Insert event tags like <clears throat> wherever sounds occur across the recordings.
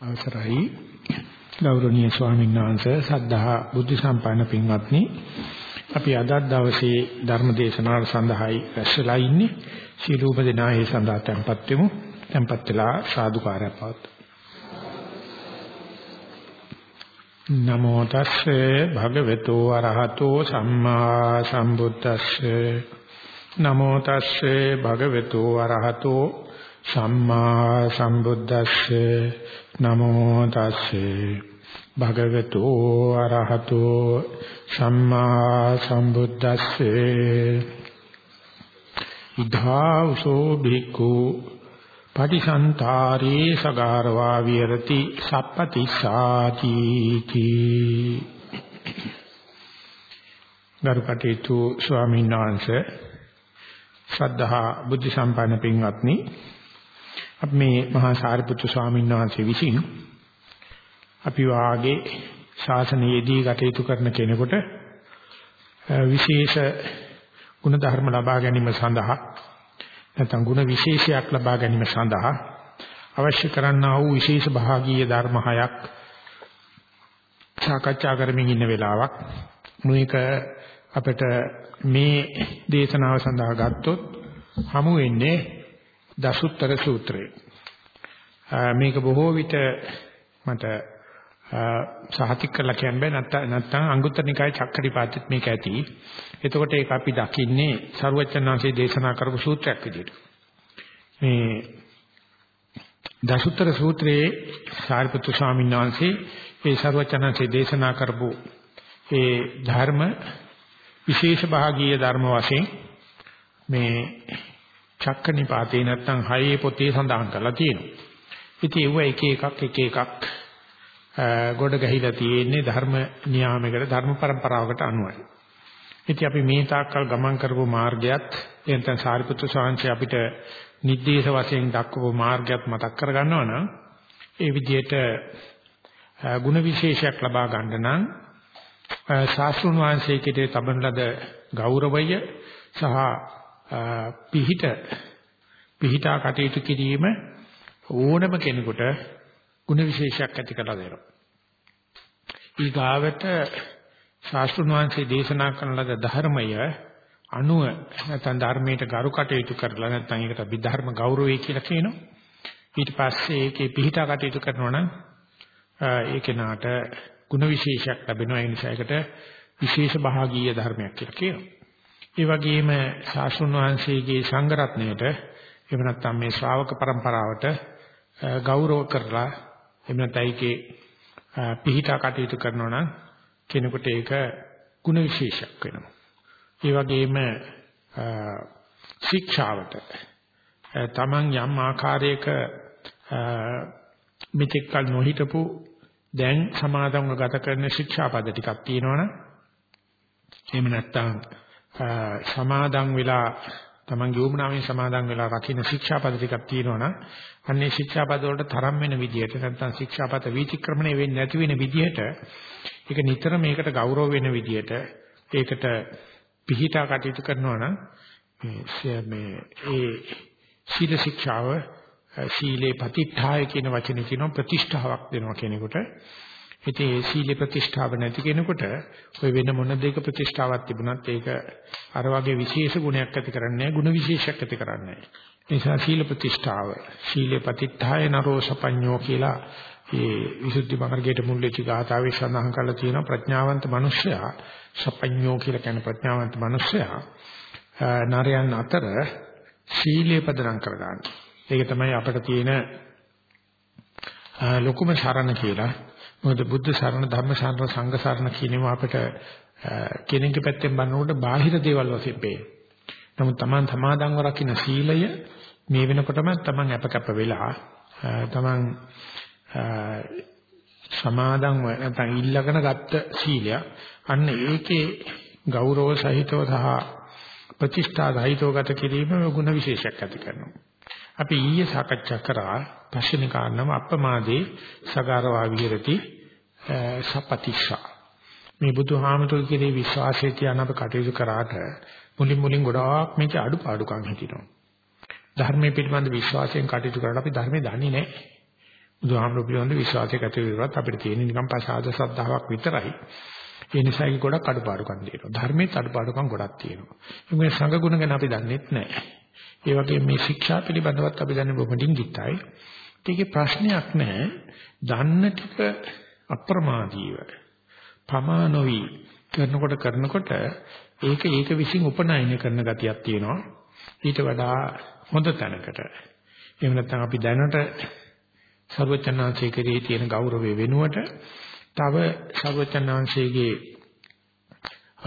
අවසරයි. ගෞරවනීය ස්වාමීන් වහන්සේ සද්ධා බුද්ධ සම්පන්න පින්වත්නි. අපි අද දවසේ ධර්ම දේශනාව සඳහායි රැස්ලා ඉන්නේ. සීලූප දෙනා ඒ සඳහා tempත් වෙමු. tempත් වෙලා සාදුකාරය පවත් නමෝ තස්සේ භගවතු වරහතෝ සම්මා සම්බුද්දස්සේ. නමෝ තස්සේ භගවතු වරහතෝ සම්මා සම්බුද්දස්සේ නමෝ තස්සේ භගවතු අරහතෝ සම්මා සම්බුද්දස්සේ ඉධාවසෝ බිකු පටිසන්තරේ සගාරවා විරති සප්පතිසාති කී ගරුකටේතු ස්වාමීන් වහන්සේ ශ්‍රද්ධා බුද්ධ සම්පන්න පින්වත්නි අපි මේ මහා සාරිපුත්‍ර ස්වාමීන් වහන්සේ විසින් අපි වාගේ ශාසනයේදී කටයුතු කරන කෙනෙකුට විශේෂ ගුණ ධර්ම ලබා ගැනීම සඳහා නැත්නම් ගුණ විශේෂයක් ලබා ගැනීම සඳහා අවශ්‍ය කරන්නා වූ විශේෂ භාගීය ධර්ම හයක් සාකච්ඡා කරමින් ඉන්න වෙලාවක්. මේක අපිට මේ දේශනාව සඳහා ගත්තොත් හමු වෙන්නේ දසුත්තර සූත්‍රය. මේක බොහෝ විට මට සහතික කරලා කියන්න බෑ නැත්නම් නැත්නම් අංගුත්තර නිකායේ චක්කටිපාතෙත් මේක ඇති. එතකොට ඒක අපි දකින්නේ සරුවචනාංශයේ දේශනා කරපු සූත්‍රයක් විදිහට. මේ දසුත්තර සූත්‍රයේ සාරිපුත්තු ස්වාමීන් වහන්සේ ඒ සරුවචනාංශයේ දේශනා කරපු ඒ ධර්ම විශේෂ භාගීය ධර්ම වශයෙන් මේ චක්ක නිපාතේ නැත්නම් හයේ පොතේ සඳහන් කරලා තියෙනවා. ඉතින් ඒව එක එකක් එක එකක් ගොඩ ගැහිලා තියෙන්නේ ධර්ම නියාමයකට ධර්ම પરම්පරාවකට අනුවයි. ඉතින් අපි මේ තාක්කල් ගමන් කරපු මාර්ගයත් එතන සාරිපුත්‍ර සාංශය අපිට නිर्देश වශයෙන් දක්වපු මාර්ගයත් මතක් කරගන්නවා නම් ඒ විදිහට ಗುಣ විශේෂයක් ලබා ගන්න නම් ශාස්ත්‍රුන් වහන්සේ කෙරේ තබන ලද ගෞරවය සහ පිහිට පිහිටා කටයුතු කිරීම ඕනම කෙනෙකුට ಗುಣ විශේෂයක් ඇති කරලා දෙනවා. ඊගාවට ශාස්ත්‍රුන් වහන්සේ දේශනා කරන ලද ධර්මය අනුව නැත්නම් ධර්මයට ගරු කටයුතු කරලා නැත්නම් ඒකට විධර්ම ගෞරවය කියලා කියනවා. ඊට පස්සේ ඒකේ පිහිටා කටයුතු කරනවා නම් ඒ කෙනාට ಗುಣ විශේෂයක් ලැබෙනවා. ඒ නිසා ඒකට විශේෂ භාගීය ධර්මයක් කියලා කියනවා. ඒ වගේම සාසුන් වහන්සේගේ සංඝ රත්නයට එහෙම නැත්නම් මේ ශ්‍රාවක પરම්පරාවට ගෞරව කරලා එහෙම නැත්නම් ඒකේ පිහිටා කටයුතු කරනවා නම් කෙනෙකුට ඒක ಗುಣ විශේෂයක් වෙනවා. ඒ වගේම ශික්ෂාවට තමන් යම් ආකාරයක මෙතෙක් කල නොහිටපු දැන් සමාදන්ව ගත කරන ශික්ෂාපද ටිකක් තියෙනවනේ එහෙම නැත්නම් සමාදන් වෙලා තමන්ගේ උමනාවෙන් සමාදන් වෙලා රකින්න ශික්ෂාපද ටිකක් තියෙනවනම් අන්නේ ශික්ෂාපද වලට තරම් වෙන විදිහට නැත්නම් ශික්ෂාපද වීතික්‍රමණය වෙන්නේ නැති වෙන විදිහට ඒක නිතර මේකට ගෞරව වෙන විදිහට ඒකට පිහිටා කටයුතු කරනවා නම් මේ ඒ සීල ශික්ෂාව සීලේ ප්‍රතිඨාය කියන වචනේ කියනවා ප්‍රතිෂ්ඨාවක් දෙනවා කෙනෙකුට. ඉතින් ඒ සීල ප්‍රතිෂ්ඨාව නැති කෙනෙකුට ඔය වෙන මොන දෙයක ප්‍රතිෂ්ඨාවක් තිබුණත් ඒක අර වගේ විශේෂ ගුණයක් ඇති කරන්නේ නැහැ, ගුණ විශේෂයක් ඇති කරන්නේ නැහැ. නිසා සීල ප්‍රතිෂ්ඨාව, සීලේ ප්‍රතිත්ථාය නරෝ සපඤ්ඤෝ කියලා ඒ විසුද්ධි මාර්ගයේ මුල් වෙච්ච ගාථාවේ සඳහන් කරලා තියෙනවා ප්‍රඥාවන්ත මිනිසයා සපඤ්ඤෝ කියලා කියන ප්‍රඥාවන්ත මිනිසයා නරයන් අතර සීලේ පදනම් කරගන්න. ඒක තමයි අපිට තියෙන ලොකුම සරණ කියලා මොකද බුද්ධ සරණ ධර්ම සරණ සංඝ සරණ කියනවා අපිට කෙනෙක්ගේ පැත්තෙන් බලනකොට බාහිර දේවල් වශයෙන් පේන. නමුත් Taman සමාදන්ව රකින්න සීලය මේ වෙනකොටම Taman අපකප්ප වෙලා Taman සමාදන්ව නැත්නම් ඉල්ලගෙන ගත්ත සීලය අන්න ඒකේ ගෞරව සහිතව සහ ප්‍රතිෂ්ඨා සහිතව ගත කිරීම ගුණ විශේෂයක් ඇති කරනවා. අපි ඊයේ සාකච්ඡා කරා පස්වෙනි කාරණාව අප්‍රමාදේ සගාරවා විහෙරති සපතිෂා මේ බුදුහාමතුල් කෙරේ විශ්වාසය තියන අප කටයුතු කරාට මුලින් මුලින් ගොඩාක් මේක අඩුපාඩුකම් හිටිනවා ධර්මයේ පිළිබඳ විශ්වාසයෙන් කටයුතු කරලා අපි ධර්මයේ දන්නේ නැහැ බුදුහාමුදුරු පිළිබඳ විශ්වාසයක් ඇති වෙනවත් අපිට තියෙන නිකන් පසාද ශ්‍රද්ධාවක් විතරයි. ඒ නිසා ඒක ගොඩක් අඩපාඩුකම් තියෙනවා. ධර්මයේ අඩපාඩුකම් ගොඩක් තියෙනවා. මේ සංඝ ගුණ ගැන අපි දන්නෙත් නැහැ. ඒ වගේ මේ ශික්ෂා පිළිබඳවත් අපි දන්නේ බොහොමඩින් ගිත්තයි. ඒකේ ප්‍රශ්නයක් නැහැ. දන්න ටික අප්‍රමාදීව පමා නොවි කරනකොට කරනකොට ඒක ඒක විසින් උපනයන කරන ගතියක් තියෙනවා. ඊට වඩා හොඳ තැනකට. එහෙම නැත්නම් අපි දැනට සර්වචනාංශයේ කෙරෙහි තියෙන ගෞරවය වෙනුවට තව සර්වචනාංශයේ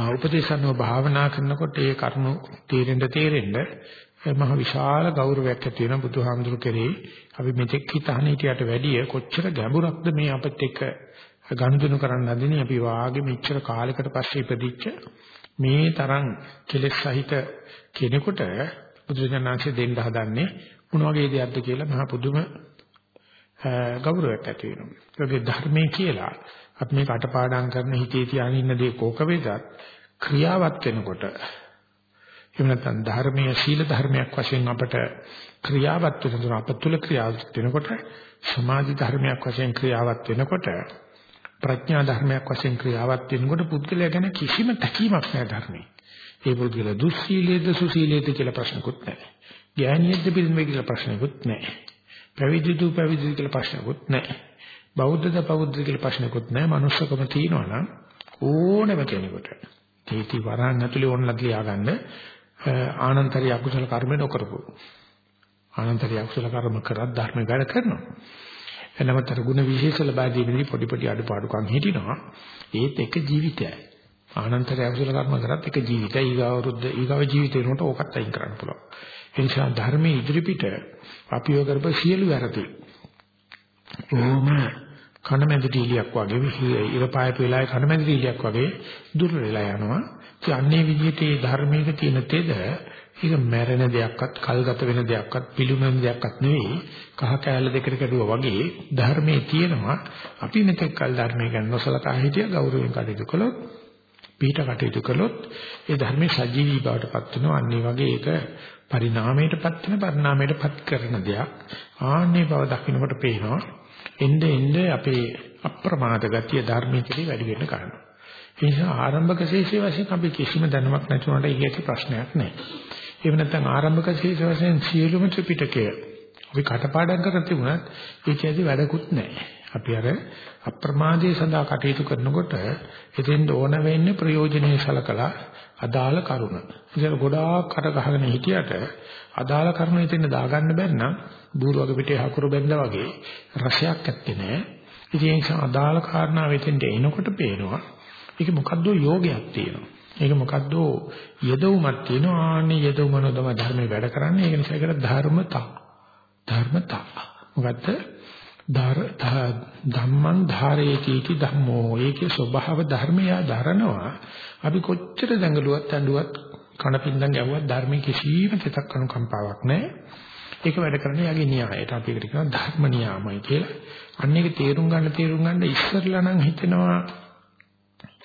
උපදේශනව භාවනා කරනකොට ඒ කරුණු තේරෙන්න තේරෙන්න මහ විශාල ගෞරවයක් ඇති වෙන බුදුහාමුදුරු කෙරෙහි අපි මෙතෙක් හිතහන හිටියට වැඩිය කොච්චර ගැඹුරක්ද මේ අපිට එක ගනුදෙනු කරන්න හදන්නේ අපි වාගේ මෙච්චර කාලයකට පස්සේ ඉපදිච්ච මේ තරම් කෙලෙස් සහිත කෙනෙකුට බුදුසසුනාංශය දෙන්න හදන්නේ මොන වගේ දෙයක්ද කියලා මහ පුදුම ගෞරවයක් ඇති වෙනවා. ඒකේ ධර්මයේ කියලා අපි මේ කටපාඩම් කරන හිතේ තියාගෙන ඉන්න දේ කෝක වේදත් ක්‍රියාවත් වෙනකොට එහෙම නැත්නම් ධර්මීය සීල ධර්මයක් වශයෙන් අපට ක්‍රියාවත් වෙන අප තුළ ක්‍රියාවත් වෙනකොට සමාධි ධර්මයක් වශයෙන් ක්‍රියාවත් වෙනකොට ප්‍රඥා ධර්මයක් වශයෙන් ක්‍රියාවත් වෙනකොට පුද්ගලයා ගැන කිසිම තැකීමක් නැහැ ධර්මයේ. ඒ පුද්ගලයා දුස්සීලයේද සුසීලයේද කියලා ප්‍රශ්නකුත් නැහැ. ඥානියෙක්ද පිළිමේ කියලා ප්‍රශ්නකුත් නැහැ. පැවිදිද පැවිදිද කියලා ප්‍රශ්නකුත් නැහැ. බෞද්ධද බෞද්ධද කියලා ප්‍රශ්නකුත් නැහැ. මනුස්සකම තියෙනවා නම් ඕනම කෙනෙකුට තීටි වරහන් ඇතුලේ ඕනලා ලියාගන්න ආනන්තරි අකුසල කර්ම නොකරපු. ආනන්තරි අකුසල කර්ම කරත් ධර්ම වැඩ කරනවා. එනමතර ಗುಣ විශේෂ ලබා දීමේදී පොඩි පොඩි අඩපාඩුකම් හිටිනවා. ඒත් එක ජීවිතයයි. ආනන්තරය අකුසල කර්ම කරත් එක ජීවිතයි ඊගාව වරුද්ද ඊගාව ජීවිතේ උනට ඕකත් අයින් කරන්න පුළුවන්. ඒ නිසා ධර්මයේ ඉදිරිපිට අපිව කරප සියලු වැරදි. ඕම කනමැදිරිලියක් වගේ ඉරපායපු වෙලාවේ කනමැදිරිලියක් වගේ දුර වෙලා යනවා. ඒ අන්නේ විදිහට මේ ධර්මයක තියෙන තෙද ඒක මැරෙන දෙයක්වත් කල්ගත වෙන දෙයක්වත් පිළුමන දෙයක්වත් නෙවෙයි. කහ කෑල්ල දෙකට කැඩුවා වගේ ධර්මයේ තියෙනවා. අපි මෙතෙක් කල් ධර්මය ගැන නොසලකා හිටිය ගෞරවයෙන් කටයුතු කළොත් පිට කටයුතු කළොත් ඒ ධර්මයේ සජීවී බවට පත් වෙනවා. අන්නේ වගේ ඒක පරිණාමයටපත් වෙන පරිණාමයටපත් කරන දෙයක්. ආන්නේ බව දකින්නකොට පේනවා එnde එnde අපේ අප්‍රමාද ගතිය ධර්මයේ වැඩි වෙන්න ගන්නවා ඒ නිසා ආරම්භක ශේෂයේ වශයෙන් අපි කිසිම දැනුමක් නැතුනට ඊට ප්‍රශ්නයක් නැහැ එහෙම නැත්නම් ආරම්භක ශීර්ෂ වශයෙන් සියලුම ත්‍රිපිටකය අපි කටපාඩම් කරලා තිබුණත් ඒකේදී වැඩකුත් නැහැ. අපි අර අප්‍රමාදයේ සඳහා කටයුතු කරනකොට එතෙන් ඕන වෙන්නේ ප්‍රයෝජනෙයි සලකලා අදාළ කරුණ. ඉතින් ගොඩාක් කට ගහගෙන හිටියට අදාළ කරුණ එතෙන් දාගන්න බැන්නම් බූරුවක පිටේ හකුරු බැඳලා වගේ රසයක් ඇත්තේ නැහැ. ඉතින් ඒ නිසා අදාළ කාරණා වෙතෙන්ට එනකොට පේනවා ඒක මොකද්ද යෝගයක් තියෙනවා. ඒක මොකද්ද යදවුමක් තියෙනවා. ආන්නේ යදවුමන තමයි ධර්මයේ වැඩ කරන්නේ. ඒක නිසා ඒකට ධර්මතා. ධර්මතා. මොකද්ද? ධම්මං ධාරේති इति ධම්මෝ. ඒකේ ස්වභාව ධර්මය දරනවා. අපි කොච්චර දඟලුවත් ඇඬුවත් කණපින්දන් ගැව්වත් ධර්මයේ කිසිම තෙතක් අනුකම්පාවක් නැහැ ඒක වැඩ කරන්නේ යගේ න්‍යායයට අපි ඒකට කියනවා ධර්ම නියාමයි කියලා අන්න ඒක තේරුම් ගන්න තේරුම් ගන්න ඉස්සරලා නම් හිතෙනවා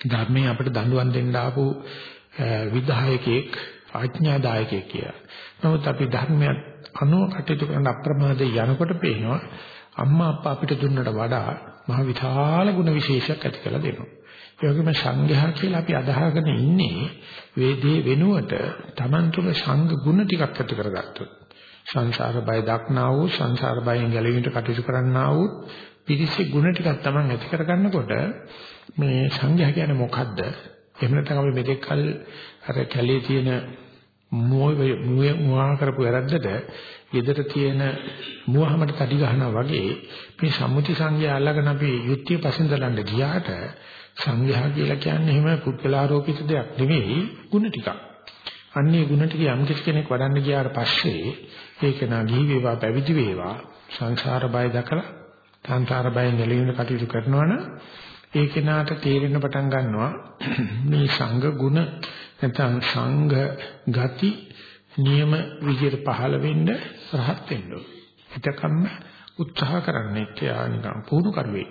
ධර්මයේ අපිට දඬුවම් දෙන්න ආපු විධායකෙක් ආඥාදායකයෙක් කියලා. නමුත් අපි ධර්මයක් අනුව කටයුතු කරන අප්‍රමාදේ යනකොට පේනවා අම්මා අප්පා අපිට දුන්නට වඩා මහ විශාල ගුණ විශේෂයක් ඇති කරලා දෙනවා. ඒ වගේම සංඝයා කියලා අපි අදහගෙන ඉන්නේ වේදේ වෙනුවට Taman තුල සංඝ ගුණ ටිකක් ඇති කරගත්තොත්. සංසාර බය දක්නා වූ සංසාර බයෙන් ගැලවීමට කටයුතු කරන්නා වූ පිරිසේ ගුණ ටිකක් Taman ඇති කරගන්නකොට මේ සංඝයා කියන්නේ මොකද්ද? එහෙම නැත්නම් අපි මෙතෙක් කල අර කැලේ තියෙන මුවා කරපු වැරද්දට ගෙදර තියෙන මුවහමඩ තඩි ගන්නවා වගේ මේ සම්මුති සංඝයා අල්ලගෙන අපි යුක්තිය පසෙන්දලන්න ගියාට සංඝයා කියලා කියන්නේ එහෙම පුද්ගලාරෝපිත දෙයක් නෙවෙයි ಗುಣ ටිකක්. අන්නේ ಗುಣ ටික යම් කෙනෙක් වඩන්න ගියාට පස්සේ ඒක නා ගිහි වේවා පැවිදි වේවා සංසාර බය දකලා සංසාර බයෙන් ගැලවෙන්න කටයුතු කරනවනම් ඒ කෙනාට තේරෙන්න පටන් ගන්නවා <clears throat> මේ සංඝ ගුණ නැත්නම් සංඝ ගති නියම විදියට පහළ වෙන්න රහත් වෙන්න ඕන. එතකම්ම උත්සාහ කරන්නේ කියලා නිකන් පුහුණු කරුවේ.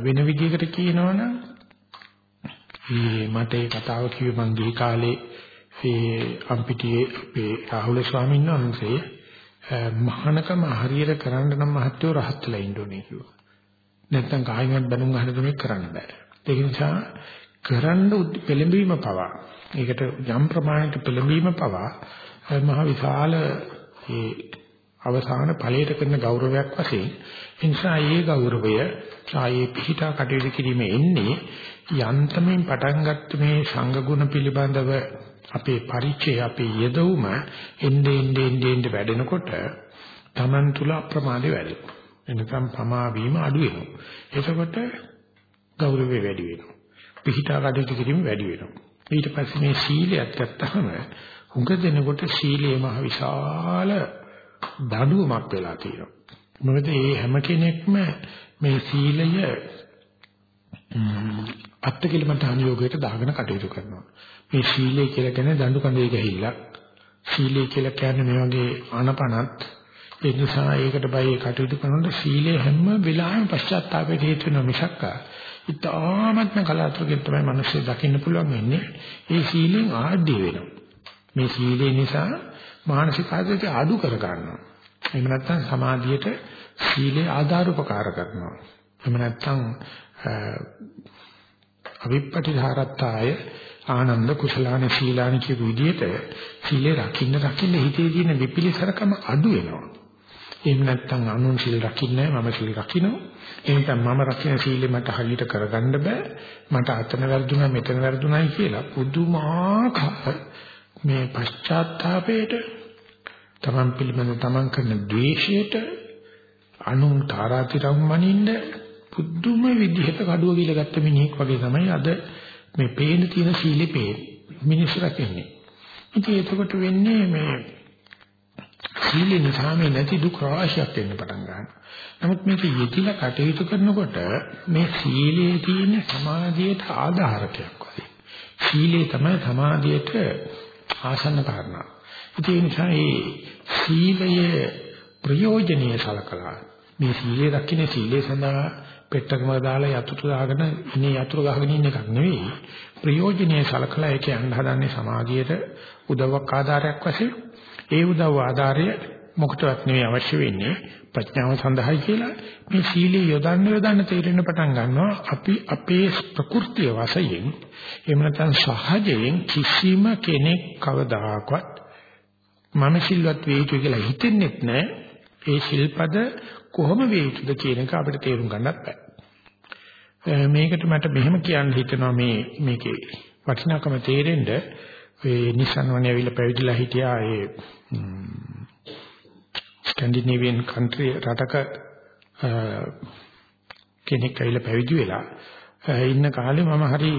වෙන විදිහකට කියනවනම් මේ මට ඒ කතාව කිව්වේ මං ගිහි කාලේ ඒ අම්පිටියේ අපේ රාහුල ස්වාමීන් වහන්සේ මහානකම හරියට කරන්න නම් මහත්වෝ රහත් වෙලා ඉන්න ඕනේ කිව්වා. නැත්තම් කායිමත් බණුන් අහන දෙයක් කරන්න බෑ. ඒ නිසා කරන්න පෙළඹීම පවා ඒකට යම් ප්‍රමාණයකට පෙළඹීම පවා මහ විශාල ඒ අවසාන ඵලයට කරන ගෞරවයක් වශයෙන් ඒ නිසා මේ ගෞරවය ආයේ පිහිටා කටයුතු කිරීමේ එන්නේ යන්තමින් පටන් ගත්ත මේ සංඝ ගුණ පිළිබඳව අපේ පරිචය අපේ යෙදවුම එන්නේ එන්නේ එන්නේ වැඩෙනකොට Taman තුල අප්‍රමාදේ වැඩෙනවා. එනකම් පමා වීම අඩු වෙනවා. එතකොට ගෞරවය වැඩි වෙනවා. පිහිටා කටයුතු කිරීම වැඩි වෙනවා. ඊට පස්සේ මේ සීලයක් ගත්තාම හුඟ දෙනකොට සීලයේ මහ විශාල දඬුවමක් වෙලා තියෙනවා. මොකද මේ හැම කෙනෙක්ම මේ සීලය අත්කලමට අනියෝගයට දාගෙන කටයුතු කරනවා. මේ සීලය කියලා කියන්නේ දඬු කඳේ ගහිල්ලක්. සීලය කියලා කියන්නේ මේ වගේ ආනපනත් ඒ නිසා ඒකට බයි කටයුතු කරනකොට සීලය හැම වෙලාවෙම පශ්චාත්තාපයට හේතු වෙන මිසක් ඉතාමත්ම කලාතුරකින් තමයි මිනිස්සු දකින්න පුළුවන් වෙන්නේ. ඒ සීලෙන් ආඩ්‍ය වෙනවා. මේ සීලය නිසා මානසික ආධාරය අඩු කර ගන්නවා. එහෙම නැත්නම් සමාධියට සීලය ආධාර උපකාර කරනවා. එහෙම නැත්නම් අවිප්පටිධාරත්තාය ආනන්ද කුසලාන සීලාන කියපු විදිහට සීලේ රකින්න රකින්න හිතේ තියෙන විපිලිසරකම අඩු වෙනවා. එහෙම නැත්නම් අනුන් සීල් රකින්නේ මම සීල් රකින්නවා. එහෙනම් මම රකින්න සීලෙ මට හරියට කරගන්න බෑ. මට අතන වැරදුනා මෙතන වැරදුනායි කියලා පුදුමාකාර මේ පශ්චාත්තාපයට තමන් පිළිබඳ තමන් කරන ද්වේෂයට අනුන් තාරාතිරම් මනින්න පුදුම විදිහට කඩුව ගිල ගත්ත මිනිහෙක් වගේ තමයි අද මේ පේන තියෙන සීලේ පේන මිනිස්සු රකින්නේ. ඉතින් එතකොට වෙන්නේ මේ සීලේ නිසා මේ නැති දුක් රාශියක් එන්න පටන් ගන්නවා. නමුත් මේක යෙතිලා කටයුතු කරනකොට මේ සීලේ තියෙන සමාධියට ආධාරකයක් වගේ. සීලේ තමයි සමාධියට ආසන්න කාරණා. ඒ නිසා මේ සීලයේ ප්‍රයෝජනීය සලකලා මේ සීලේ රකින්න සීලේ සඳහා පෙට්ටකම දාලා යතුරු දාගෙන ඉන්නේ යතුරු ගහගෙන ඉන්න එකක් නෙවෙයි. ප්‍රයෝජනීය සලකලා ඒක යන්න හදන්නේ සමාජයට උදව්වක් ආධාරයක් වශයෙන්. ඒ උදව් ආධාරය මොකටවත් නෙවෙයි අවශ්‍ය වෙන්නේ ප්‍රඥාව සඳහායි කියලා. මේ සීලේ යොදන්න යොදන්න තේරෙන්න පටන් ගන්නවා අපි අපේ ප්‍රകൃතිය වශයෙන් එහෙම නැත්නම් සහජයෙන් කිසිම කෙනෙක් කවදාකවත් මම සිල්වත් වේ යුතු කියලා හිතෙන්නෙත් නැහැ ඒ ශිල්පද කොහොම වේ යුතුද කියන එක අපිට තේරුම් ගන්නත් බෑ. මේකට මට මෙහෙම කියන්න හිතෙනවා මේ මේකේ වටිනාකම තේරෙන්න. ඒ නිසන් වනේ ඇවිල්ලා පැවිදිලා හිටියා ඒ ස්කැන්ඩිනේවියන් කන්ට්‍රි රටක කෙනෙක් ඇවිල්ලා පැවිදි වෙලා ඉන්න කාලේ මම හරි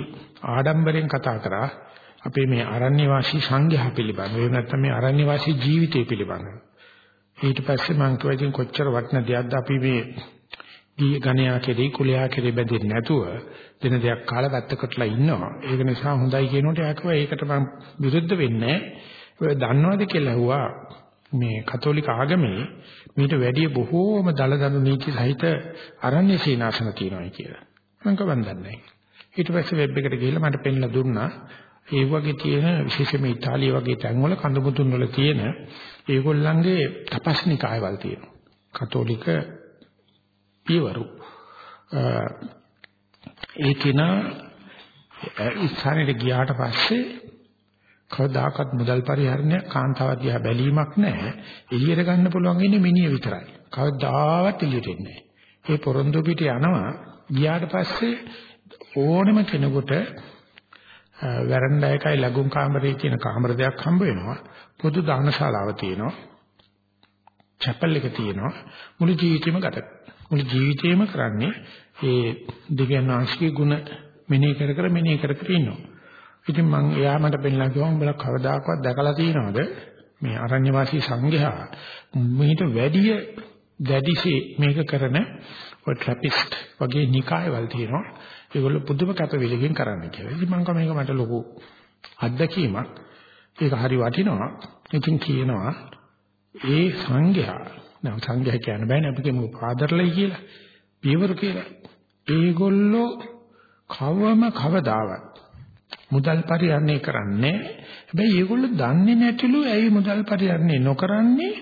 ආඩම්බරෙන් කතා කරා. අපේ මේ අරණ්‍ය වාසී සංඝයා පිළිබඳව. එහෙම නැත්නම් මේ අරණ්‍ය වාසී ජීවිතය පිළිබඳව. ඊට පස්සේ මම කිව්වා ඉතින් කොච්චර වටින දෙයක්ද අපි මේ ගිය ගණයා කෙරේ කුලයා කෙරේ බැඳෙන්නේ නැතුව දෙන දෙයක් කාලා පැත්තකටලා ඉන්නවා. ඒක නිසා හොඳයි කියනකොට යාකව ඒකට මම විරුද්ධ වෙන්නේ නැහැ. දන්නවද කියලා ඇහුවා මේ කතෝලික ආගමේ මීට වැඩිය බොහෝම දලදනු නීති සහිත අරණ්‍ය සීනාසන තියෙනවා කියලා. මම කවන්දන්නේ නැහැ. ඊට පස්සේ වෙබ් එකට ගිහිල්ලා මට පෙන්නලා දුන්නා ඒ වගේ තියෙන විශේෂයෙන්ම ඉතාලිය වගේ තැන්වල කඳුමුතුන් වල තියෙන ඒගොල්ලන්ගේ තපස්නිකායවල තියෙනවා. කතෝලික පියවරු. ඒ කෙනා ඉස්සරහට ගියාට පස්සේ කවදාකවත් මුදල් පරිහරණය කාන්තාව දිහා බැලීමක් නැහැ. එළියට ගන්න පුළුවන් ඉන්නේ මිනිහ විතරයි. කවදාවත් එළියට එන්නේ නැහැ. ඒ පොරොන්දු පිට යනවා ගියාට පස්සේ ඕනෙම කෙනෙකුට වැරන්ඩා එකයි ලැබුම් කාමරේ කියන කාමර දෙකක් හම්බ වෙනවා. පොදු දානශාලාව තියෙනවා. චැපල් එක තියෙනවා. මුළු ජීවිතේම ගත මුළු ජීවිතේම කරන්නේ ඒ දෙවියන් වහන්සේගේ ගුණ මෙනෙහි කර කර මෙනෙහි කර කර ඉන්නවා. ඉතින් මම එයා මට පෙන්නලා කිව්වා උඹලා කවදාකවත් දැකලා තියෙනවද මේ අරණ්‍ය වාසී සංඝයා මේට වැඩිය දැඩිසේ මේක කරන ඔය ට්‍රැපිස්ට් වගේ නිකායවල තියෙනවා. ඒගොල්ලෝ පුදුම කැපවිලකින් කරන්නේ කියලා. ඉතින් මම මේක මට ලොකු අත්දැකීමක්. ඒක හරි වටිනවා. ඉතින් කියනවා ඒ සංඝයා නම් සංඝයා කියන්න බෑනේ අපි කියමු පාදර්ලයි කියලා. පියවර කියලා. ඒගොල්ලෝ කවම කවදාවත් මුදල් පරිහරණය කරන්නේ හැබැයි ඒගොල්ලෝ දන්නේ නැතිලු ඇයි මුදල් පරිහරණය නොකරන්නේ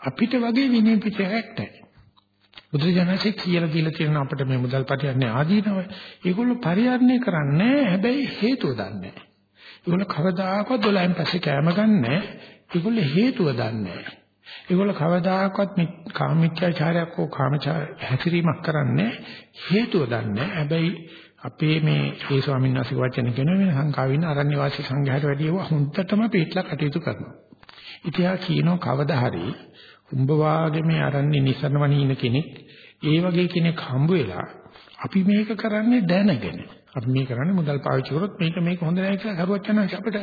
අපිට වගේ විනය පිටයක් නැහැ. බුදුරජාණන්සේ කියලා දීලා තියෙන අපිට මේ මුදල් පරිහරණය ආදීනව ඒගොල්ලෝ පරිහරණය කරන්නේ හැබැයි හේතුව දන්නේ නැහැ. ඒගොල්ලෝ කවදාකවත් 12න් පස්සේ කැම ගන්නෑ. ඒගොල්ලෝ හේතුව දන්නේ නැහැ. ඒගොල්ලෝ කවදාකවත් කාමීත්‍යාචාරයක් හෝ කාමචාර හැසිරීමක් කරන්නේ හේතුව දන්නේ හැබැයි අපේ මේ ඒ ස්වාමීන් වහන්සේ වචන කියන මේ සංකාවින අරණ්‍ය වාසී සංඝයාට වැඩිව හොඳටම පිටලා කටයුතු කරනවා. ඉතියා කියනවා කවදා හරි උඹ වාගේ මේ අරණ්‍ය නිසනවනින කෙනෙක් ඒ වගේ කෙනෙක් හම්බ වෙලා අපි මේක කරන්නේ දැනගෙන අපි මේ කරන්නේ මුදල් පාවිච්චි කරොත් මේක මේක හොඳ නැහැ කියලා කරුවත් යනවා අපිට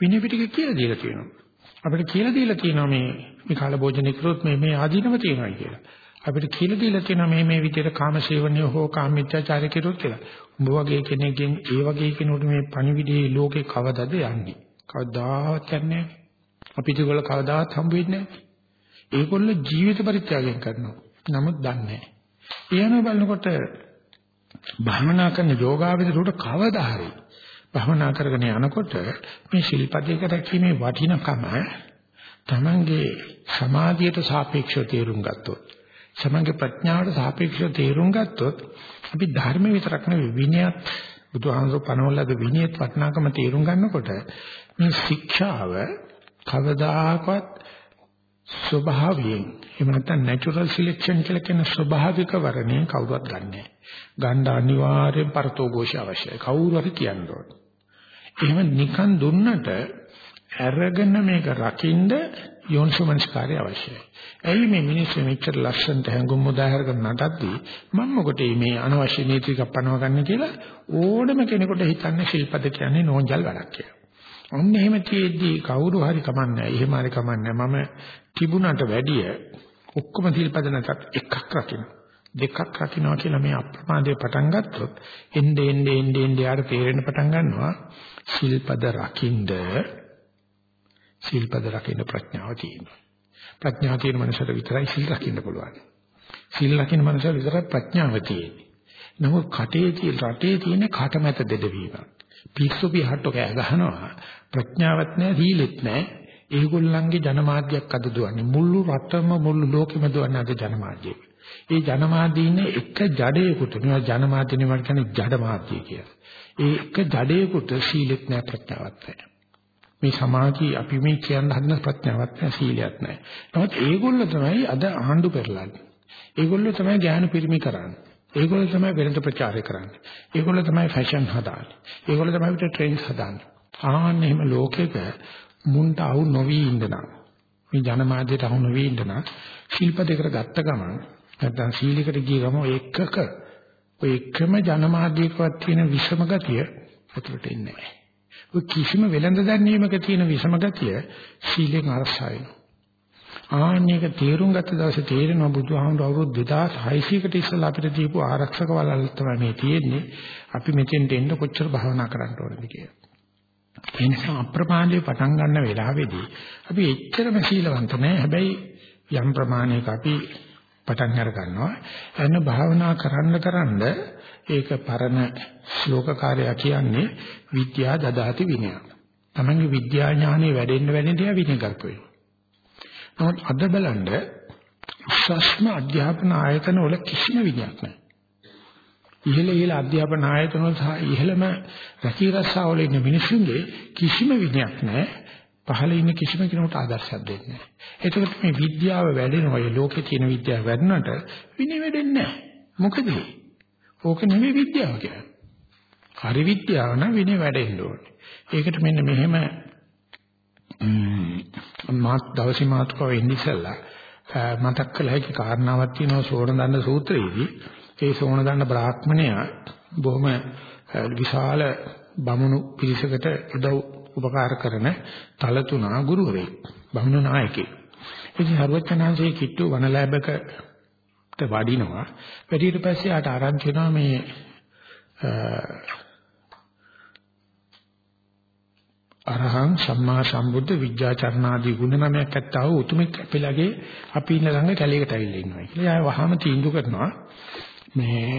විනය පිටකේ කියලා දීලා තියෙනවා. අපිට කියලා දීලා තියෙනවා මේ මේ කාල භෝජනේ කරොත් මේ මේ ආදීනව තියෙනවා කියලා. අපිට කියලා දීලා තියෙනවා මේ මේ විදිහට කාමසේවනය හෝ කාමීත්‍යාචාරය කරොත් කියලා. උඹ වගේ කෙනෙක්ගෙන් ඒ වගේ කෙනෙකුට මේ පණිවිඩේ ලෝකේ කවදද යන්නේ? කවදාවත් යන්නේ අපිට ඒගොල්ල කවදාවත් හම්බ වෙන්නේ නැහැ. ඒගොල්ල ජීවිත පරිත්‍යාගයෙන් කරනවා. නමුත් දන්නේ නැහැ. එයන බලනකොට භාවනා කරන යෝගාවචරයට කවදා හරි භවනා කරගෙන යනකොට මේ ශිල්පදයක රැකීමේ වටිනකම තමන්ගේ සමාධියට සාපේක්ෂව තේරුම් ගත්තොත් සමන්ගේ ප්‍රඥාවට සාපේක්ෂව තේරුම් ගත්තොත් අපි ධර්ම විතරක් නෙවෙයි විනයත් බුදුහාමුදුරු පනවලද විනයත් වටිනාකම තේරුම් ගන්නකොට මේ ශික්ෂාව කවදාකවත් ස්වභාවයෙන් එහෙම නැත්නම් natural selection කියලා කියන ස්වභාවික වරණයෙන් කවුරුවත් ගන්නෑ. ගන්න අනිවාර්යෙන් පරතෝഘോഷය අවශ්‍යයි. කවුරු හරි කියන්න ඕනේ. එහෙම නිකන් දුන්නට අරගෙන මේක රකින්න යෝනිසෝමනස්කාරය අවශ්‍යයි. ඇයි මේ මිනිස්සු මෙච්චර ලස්සනට හැඟුම් උදාහරණ කරන නටද්දී මම මොකටද මේ අනවශ්‍ය නීති කපනවා ගන්න කියලා ඕනම කෙනෙකුට හිතන්නේ ශිල්පද කියන්නේ නෝන්ජල් වැඩක් කියලා. අන්න එහෙම තියෙද්දී කවුරු හරි කමන්නේ එහෙම හරි කමන්නේ මම තිබුණට වැඩිය ඔක්කොම ශිල්පද නැතත් එකක් රකින්න. දෙකක් රකින්නවා කියලා මේ අප්‍රමාදයේ පටන් ගත්තොත් එnde ende ende ende යාට තේරෙන්න පටන් ගන්නවා සිල්පද රකින්ද සිල්පද රකින්න ප්‍රඥාව තියෙනවා. ප්‍රඥාව තියෙන මනසට විතරයි සිල් රකින්න පුළුවන්. සිල් රකින්න මනසට විතරයි ප්‍රඥාව තියෙන්නේ. නමුත් කටේ තියෙන රටේ තියෙන කටමැත දෙදවීම. පිස්සු පිහට්ටෝ කෑ ගහනවා. ප්‍රඥාවක් නැහැ, සීලෙත් නැහැ. ඒගොල්ලන්ගේ ජනමාධ්‍යයක් අද දුවන්නේ මුළු රටම මුළු ලෝකෙම දුවන්නේ අද ජනමාධ්‍යය. ඒ ජනමාධ්‍ය ඉන්නේ එක ජඩේකට මේවා ජනමාධ්‍ය නෙවෙයි කියන්නේ ජඩමාධ්‍ය කියලා. ඒ එක ජඩේකට සීලෙත් නැහැ ප්‍රඥාවක් නැහැ. මේ සමාජී අපි මේ කියන්න හදන ප්‍රඥාවක් නැහැ සීලයක් නැහැ. නමුත් ඒගොල්ලෝ තමයි අද ආණ්ඩු පෙරලන්නේ. ඒගොල්ලෝ තමයි ඥාන පිරිමි කරන්නේ. ඒගොල්ලෝ තමයි වෙළඳ ප්‍රචාරය කරන්නේ. ඒගොල්ලෝ තමයි ෆැෂන් හදාන්නේ. ඒගොල්ලෝ තමයි අපිට ට්‍රෙන්ඩ්ස් හදාන්නේ. ආන්න එහෙම ලෝකෙක මුන්ට අහු නොවි ඉඳනා. මේ ජනමාධ්‍යයට අහු නොවි ඉඳනා ශිල්ප දෙකට ගත්ත ගමන් නැත්නම් සීලයකට ගිය ගම ඔය එකක ඔය එකම ජනමාධ්‍යකවත් තියෙන විෂම ගතිය ඇතුළට එන්නේ නැහැ. ඔය කිසිම වෙළඳ දැන්වීමක තියෙන විෂම ගතිය සීලෙන් අරසයි. ආන්නේක තේරුම් ගත්ත දවසේ තේරෙනවා බුදුහාමුදුරු අවුරුදු 2600කට ඉස්සෙල්ලා අපිට දීපු ආරක්ෂක වලල් තමයි මේ තියෙන්නේ. අපි මෙතෙන්ට එන්න කොච්චර භාවනා කරන්න ඕනද කියලා. ඒ නිසා අප්‍රමාදයේ පටන් ගන්න වෙලාවේදී අපි එච්චරම සීලවන්ත නැහැ. හැබැයි යම් ප්‍රමාණයක අපි පටන් අර ගන්නවා. එන්න භාවනා කරන්න කරන්න ඒක පරණ ශ්ලෝකකාරය කියන්නේ විද්‍යා දදාති විනය. තමන්ගේ විද්‍යා ඥානෙ වැඩෙන්න වැඩෙන්න යා විනයගත වෙනවා. නමුත් අද බලන්න ශාස්ත්‍ර අධ්‍යාපන ආයතන වල කිසිම විනයක් නැහැ. ඉහළ ඉහළ අධ්‍යාපන ආයතන වල සහ ඉහළම රැකී රස්සාවල ඉන්න මිනිස්සුන්ගේ කිසිම විනයක් නැහැ. පහළ ඉන්න කිසිම කෙනෙකුට ආදර්ශයක් දෙන්නේ නැහැ. එතකොට මේ විද්‍යාව වැඩෙනවා. ඒ ලෝකේ තියෙන විද්‍යාව වැඩනට විනය වැඩෙන්නේ නැහැ. මොකද ඕක නෙමෙයි විද්‍යාව කියන්නේ. හරි විද්‍යාව නම් විනය වැඩෙන්න ඕනේ. ඒකට මෙන්න මෙහෙම මාත් දවසේ මාතෘකාව එන්නේ ඉස්සලා මතක් කළ හැකි කාරණාවක් තියෙනවා සෝණදන්න සූත්‍රයේදී. ඒ සෝණදන්න බ්‍රාහ්මණයා බොහොම විශාල බමුණු පිරිසකට උදව් උපකාර කරන තලතුණා ගුරුවරයෙක් බමුණු නායකයෙක්. ඉතින් හරුවචනාංශයේ කිට්ටු වනලැබකට වඩිනවා. වැඩි ඊට පස්සේ ආට ආරම්භ වෙනවා මේ අරහං සම්මා සම්බුද්ධ විද්‍යාචරණාදී ගුණ නමයක් ඇත්තා වූ උතුමෙක් අපිලගේ අපි ඉන්න ළඟ කැලේකට ඇවිල්ලා ඉන්නවා කියලා. එයා වහාම තීන්දුව කරනවා මේ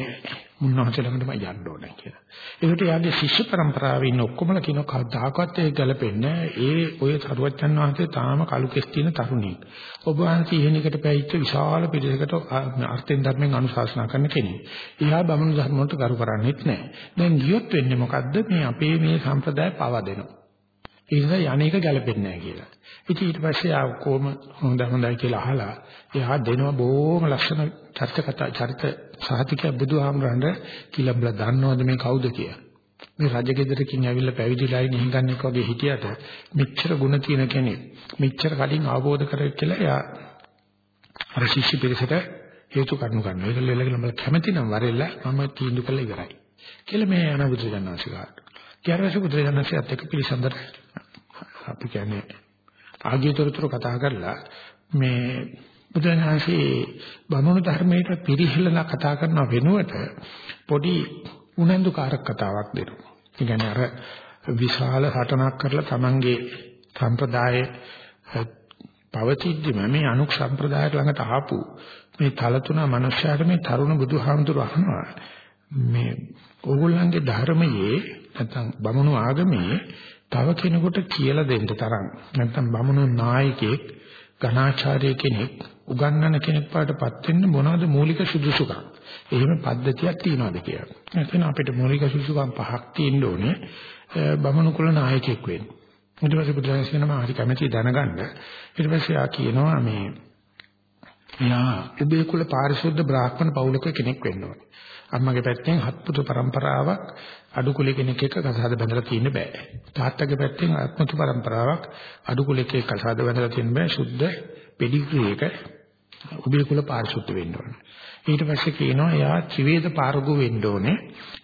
මුන්නහසේ ළඟටම යන්න ඕනේ කියලා. ඒකට යාගේ ශිෂ්‍ය પરම්පරාවේ ඉන්න ඔක්කොමලා කියන කවදාකවත් ඒක ගැලපෙන්නේ ඒ ඔය සරුවච්චන් වහන්සේ තාම කලු කෙස් තියෙන තරුණියෙක්. ඔබ වහන්සේ ඉහෙනකට පැවිච්ච විශාල පිරිසකට අර්ථයෙන් ධර්මයෙන් අනුශාසනා කරන කෙනෙක්. එයා බමුණු ධර්ම වලට කරු කරන්නේත් නැහැ. දැන් ගියොත් වෙන්නේ මොකද්ද? මේ අපේ මේ සම්ප්‍රදාය පවා දෙනවා. ඒ නිසා යන්නේක ගැලපෙන්නේ නැහැ කියලා. ඉතින් ඊට පස්සේ ආ කොහොම හොඳ හොඳයි කියලා අහලා එයා දෙනවා බොහොම ලස්සන චරිත කතා චරිත සාහිතික බුදුහාමරන්ට කියලා බල දන්නවද මේ කවුද කියලා. මේ රජගෙදරකින් ඇවිල්ලා පැවිදිලා ඉන්න හිඟන්නෙක් වගේ හිටියට මෙච්චර ಗುಣ තියෙන කෙනෙක් මෙච්චර කලින් අවබෝධ කරගන්න කියලා එයා අර ශිෂ්‍ය පිරිසට හේතු කරුණු ගන්නවා. ඒක ලෙලගෙන මම කැමති නම් වරෙල්ල මම තීන්දුව කළා ඉවරයි. කියලා මේ යන බුදුරජාණන්සේලාට. ඊයරවස බුදුරජාණන්සේත් එක්ක පිළිසඳර අපි කියන්නේ ආගියතරතුරු කතා කරලා මේ බුදුරජාණන්සේ බමුණු ධර්මයට පිරිහෙලලා කතා කරන වෙනුවට පොඩි උනන්දුකාරක කතාවක් දෙනවා. ඒ කියන්නේ අර විශාල හටනක් කරලා Tamange සම්ප්‍රදායේ පවතිද්දිම මේ අනුක් සම්ප්‍රදායට ළඟට ආපු මේ තලතුණ මනුෂ්‍යයාට මේ තරුණ බුදුහාමුදුරු අහනවා මේ ඕගොල්ලන්ගේ ධර්මයේ නැත්නම් බමුණු ආගමේ තව කෙනෙකුට කියලා දෙන්න තරම් නැත්නම් බමුණු නායකයෙක් ඝනාචාර්ය කෙනෙක් උගන්වන කෙනෙක් පාටපත් වෙන්න මොනවද මූලික සුදුසුකම්? එහෙම පද්ධතියක් තියනවාද කියලා. නැත්නම් අපිට මූලික සුදුසුකම් පහක් තියෙන්න ඕනේ බමුණු කුල නායකයෙක් වෙන්න. ඊට පස්සේ බුදුරජාණන් කියනවා හරි කැමැති දැනගන්න. ඊට පස්සේ ආ කියනවා මේ යා උබේ කුල පාරිශුද්ධ බ්‍රාහ්මණ පවුලක කෙනෙක් වෙන්න ඕනේ. අම්මගේ පැත්තෙන් හත් පුතු પરම්පරාවක් අඩු කුලේ කෙනෙක් එක්ක කසාද බැඳලා තියෙන්න බෑ. තාත්තගේ පැත්තෙන් ආත්මතු પરම්පරාවක් අඩු කුලේ කෙනෙක් කසාද බැඳලා තියෙන්න බෑ. සුද්ධ පෙඩිග්‍රී එක උඹේ කුල පාරිශුද්ධ වෙන්න ඕන. ඊට පස්සේ කියනවා එයා ත්‍රිවේද පාරගු වෙන්න ඕනේ.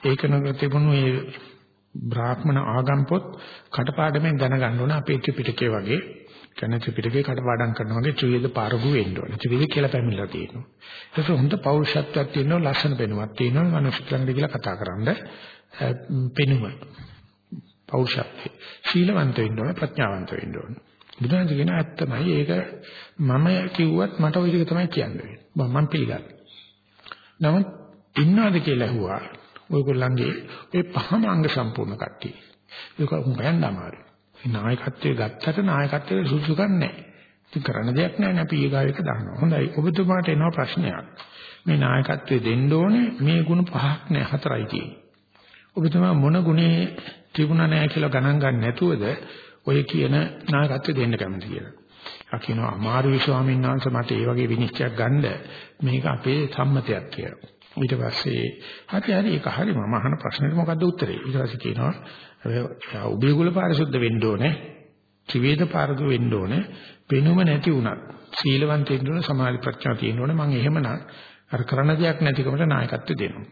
ඒක නතර තිබුණු ඒ බ්‍රාහ්මණ ආගම් පොත් කටපාඩමෙන් දැනගන්න ඕන අපේ ත්‍රිපිටකය වගේ. කියන්නේ ත්‍රිපිටකේ කටපාඩම් කරනවා වගේ ත්‍රිවේද පාරගු වෙන්න ඕනේ. ත්‍රිවේද කියලා පැමිණලා තියෙනවා. ඒක හොඳ පෞරුෂත්වයක් තියෙනවා, ලස්සන පෙනුමක් තියෙනවා, මිනිස්සුන්ට ළඟදී කියලා කතා කරන්න පෙනුම. පෞරුෂත්වය. ශීලවන්ත වෙන්න ඕනේ, ප්‍රඥාවන්ත වෙන්න ඕනේ. බුදුන් කියන ඇත්තමයි ඒක මම කිව්වත් මට ওই ටික තමයි කියන්නේ. මම පිළිගන්නවා. නමුත් ඉන්නවද කියලා ඇහුවා. ඔයගොල්ලන්ගේ ඒ පහම අංග සම්පූර්ණ කට්ටිය. ඒක හොයන්න අමාරුයි. නායකත්වයේ ගත්තට නායකත්වයේ සුසුකම් නැහැ. ඉතින් කරන්න දෙයක් නැහැ නේ අපි ඊගාවෙක දානවා. හොඳයි. ඔබතුමාට එනවා ප්‍රශ්නයක්. මේ නායකත්වයේ දෙන්න ඕනේ මේ ಗುಣ පහක් නෑ හතරයි තියෙන්නේ. ඔබතුමා මොන ගුණේ තිබුණා නැහැ කියලා ගණන් ගන්න නැතුවද ඔය කියන නායකත්වය දෙන්න කැමති කියලා. ආ කියනවා අමාරුයි ස්වාමීන් වහන්සේ මට ඒ වගේ විනිශ්චයක් ගන්න මේක අපේ සම්මතයක් කියලා. ඊට පස්සේ හරි හරි ඒක හරි මම අහන ප්‍රශ්නෙට මොකද්ද උත්තරේ? ඊට පස්සේ කියනවා උභයගුල පාරිශුද්ධ වෙන්න ඕනේ. ත්‍රිවේද පාරග වෙන්න ඕනේ. පෙනුම නැති වුණත් සීලවන්ත වෙන්න ඕනේ සමාධි ප්‍රඥා තියෙන්න ඕනේ. මම එහෙමනම් අර කරන දෙයක් නැතිකමට නායකත්වය දෙනවා.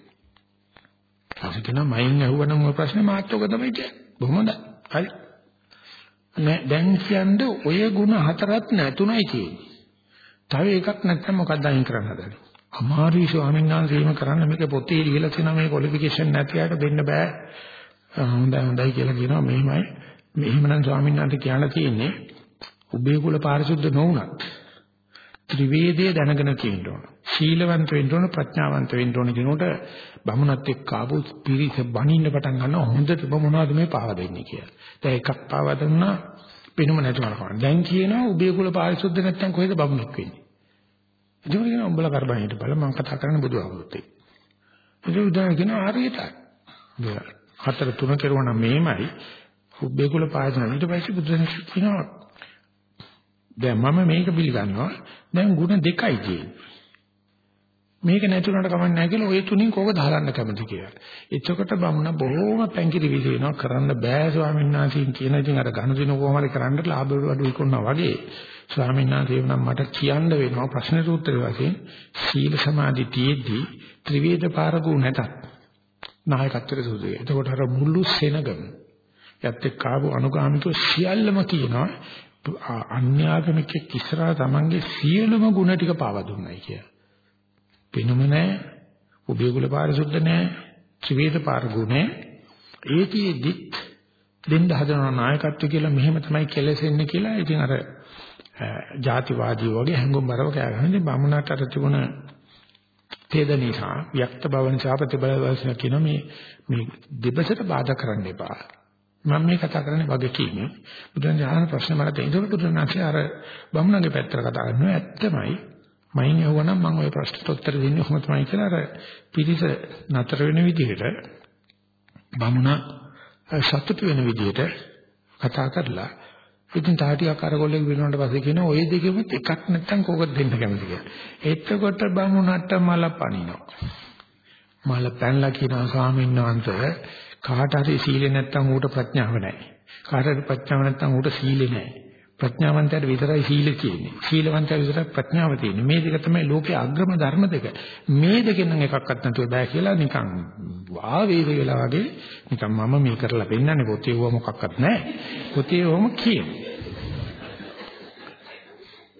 ඊට කියනවා මයින් අහුවනම් ඔය ප්‍රශ්නේ මාත් ඔක තමයි කියන්නේ. බොහොම හොඳයි. හරි. නෑ දැන් කියන්නේ ඔය ಗುಣ හතරක් නැතුණයි තියෙන්නේ. තව එකක් නැත්නම් මොකක්ද අයින් කරන්න හදන්නේ? අමාරුයි ස්වාමීන් වහන්සේම කරන්න මේක පොතේ ලියලා තියෙනවා මේ ක්වොලිෆිකේෂන් නැති අයට දෙන්න බෑ. හොඳයි හොඳයි කියලා කියනවා මෙහෙමයි. මෙහෙමනම් ස්වාමීන් වහන්සේ කියන්න තියෙන්නේ උභය කුල පාරිශුද්ධ නොවුනත් ත්‍රිවේදයේ දැනගෙන තියෙන්න ඕන. ශීලවන්ත වෙන්න ඕන ප්‍රඥාවන්ත වෙන්න ඕන කියනකොට බමුණත් එක්ක ආපු පිරිස බණින්න පටන් ගන්නවා හොඳට මොනවද මේ පාව දෙන්නේ කියලා. දැන් එකක් පාව දුන්නා පෙනුම නැතුවම කරනවා. දැන් කියනවා උභය කුල පාරිශුද්ධ නැත්නම් කොහෙද බමුණෙක් වෙන්නේ? ඒක කියනවා උඹලා කරබන් හිට බල මම කතා කරන්නේ බුදුහාමුදුරුත් එක්ක. ඒක උදාහරණ කියනවා හරියටයි. හතර තුන කෙරුවා නම් මේමයි. හුබ්බේ කුල පායන ඊට පස්සේ බුදුසෙනෙක් කියනවා දැන් මම මේක පිළිගන්නවා. දැන් ಗುಣ දෙකයි කියන්නේ මේක නැතුණට කමක් නැහැ කියලා ওই තුنين කෝක දහලන්න කැමති කියලා. එතකොට බමුණ බොහෝම පැංගිරි විදිනවා කරන්න බෑ ස්වාමීන් වහන්සේ කියන ඉතින් අර ඝනදින කොහමද කරන්න ලාභ වලට විකුණනවා වගේ. ස්වාමීන් වහන්සේ නම් මට කියන්න වෙනවා ප්‍රශ්නෙට උත්තර වශයෙන්. සීල සමාධි තියේදී ත්‍රිවිධ පාරගු නැතත් නායකත්වයට සුදුයි. එතකොට අර මුළු සෙනගම යත් එක්ක ආපු අනුගාමිකව සියල්ලම කියනවා අන්‍යාගමිකෙක් ඉස්සරහා තමන්ගේ සියලුම ಗುಣ ටික පාවා දුන්නයි කියලා. පෙනුම නැහැ, උභයගුල පාරිශුද්ධ නැහැ, ත්‍රිවේද පාරගුණ ඒතිෙදිත් දෙන්න හදන නායකත්වය කියලා මෙහෙම තමයි කෙලෙසෙන්නේ කියලා ඉතින් අර ජාතිවාදී වගේ හැඟුම් බරව කෑ ගහන්නේ බමුණට අර තිබුණ තේද නිසා වික්ත බව නිසා ප්‍රතිබල වශයෙන් කියන මේ මේ දෙබසට බාධා කරන්න එපා. මම මේ කතා කරන්නේ වගකීම. බුදුන් දහන ප්‍රශ්න මට දෙනකොට බුදුන්වහන්සේ අර බමුණගේ පැත්තට කතා කරනවා ඇත්තමයි. මයින් යවුවනම් මම ওই ප්‍රශ්නට උත්තර දෙන්නේ කොහොමද තමයි කියලා අර පිරිස නතර වෙන විදිහට බමුණ සතුට වෙන විදිහට කතා කරලා ඉතින් තාටියක් අරගොල්ලෙක් විරුණාට පස්සේ කියන ඔය දෙකෙම එකක් නැත්තම් කෝකද දෙන්න කැමති කියලා. එතකොට බමුණට මල පනිනවා. මල පැනලා කියනවා ස්වාමීන් වහන්සේ කාට හරි සීලෙ නැත්තම් ඌට ප්‍රඥාව නැහැ. කාට හරි ප්‍රඥාව නැත්තම් ඌට සීලෙ නැහැ. ප්‍රඥාවන්තයාට විතරයි සීල තියෙන්නේ. සීලවන්තයා විතරයි ප්‍රඥාව තියෙන්නේ. මේ දෙක තමයි ලෝකයේ අග්‍රම ධර්ම දෙක. මේ දෙකෙන් නම් එකක්වත් නැතුව බෑ කියලා නිකන් වාවේද වෙලා වගේ නිකන් මම මේ කරලා පෙන්නන්නේ පොතේ වුව මොකක්වත් නැහැ. පොතේ වුවම කියන්නේ.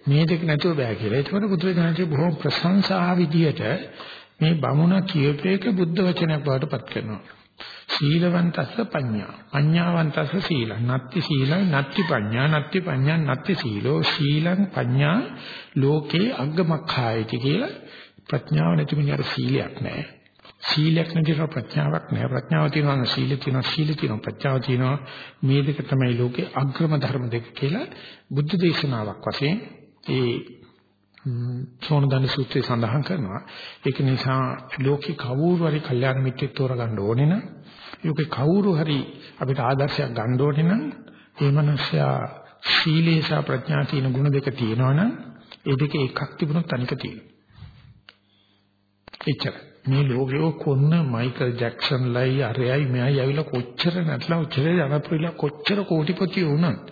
මේ දෙක නැතුව බෑ කියලා. ඒකවල බුදුරජාණන්සේ බොහොම ප්‍රශංසා විදියට මේ බමුණ කියපේක බුද්ධ වචනයක් බවට පත් කරනවා. සීලවන්තස්ස පඤ්ඤා. පඤ්ඤාවන්තස්ස සීලං. නත්ති සීලං නත්ති පඤ්ඤා. නත්ති පඤ්ඤා නත්ති සීලෝ. සීලං පඤ්ඤා ලෝකේ අග්ගමඛායති කියලා ප්‍රඥාව නැති මිනිහට සීලයක් නැහැ සීලයක් නැතිව ප්‍රඥාවක් නැහැ ප්‍රඥාව තියෙනවා නම් සීල තියෙනවා. සීල තියෙනවා ප්‍රඥාව තියෙනවා. මේ දෙක තමයි ලෝකේ අග්‍රම ධර්ම දෙක කියලා බුද්ධ දේශනාවක් වශයෙන් ඒ සෝනදන්න සූත්‍රය සඳහන් කරනවා. ඒක නිසා ලෝකේ කවුරු හරි කල්යාණ මිත්‍රෙක් තෝරගන්න ඕනේ නම් ලෝකේ කවුරු හරි අපිට ආදර්ශයක් ගන්න ඕනේ නම් ඒ මනුස්සයා සීලේ සහ ප්‍රඥා කියන ගුණ දෙක තියෙනවනම් ඒ දෙකේ එකක් තිබුණොත් අනික තියෙනවා. එච්චර. මේ ලෝකයේ කොන්න මයිකල් ජැක්සන් ලයි අරයයි මෙයයි ඇවිල්ලා කොච්චර නැట్లా ඔච්චර ජනප්‍රියලා කොච්චර කෝටිපති වුණත්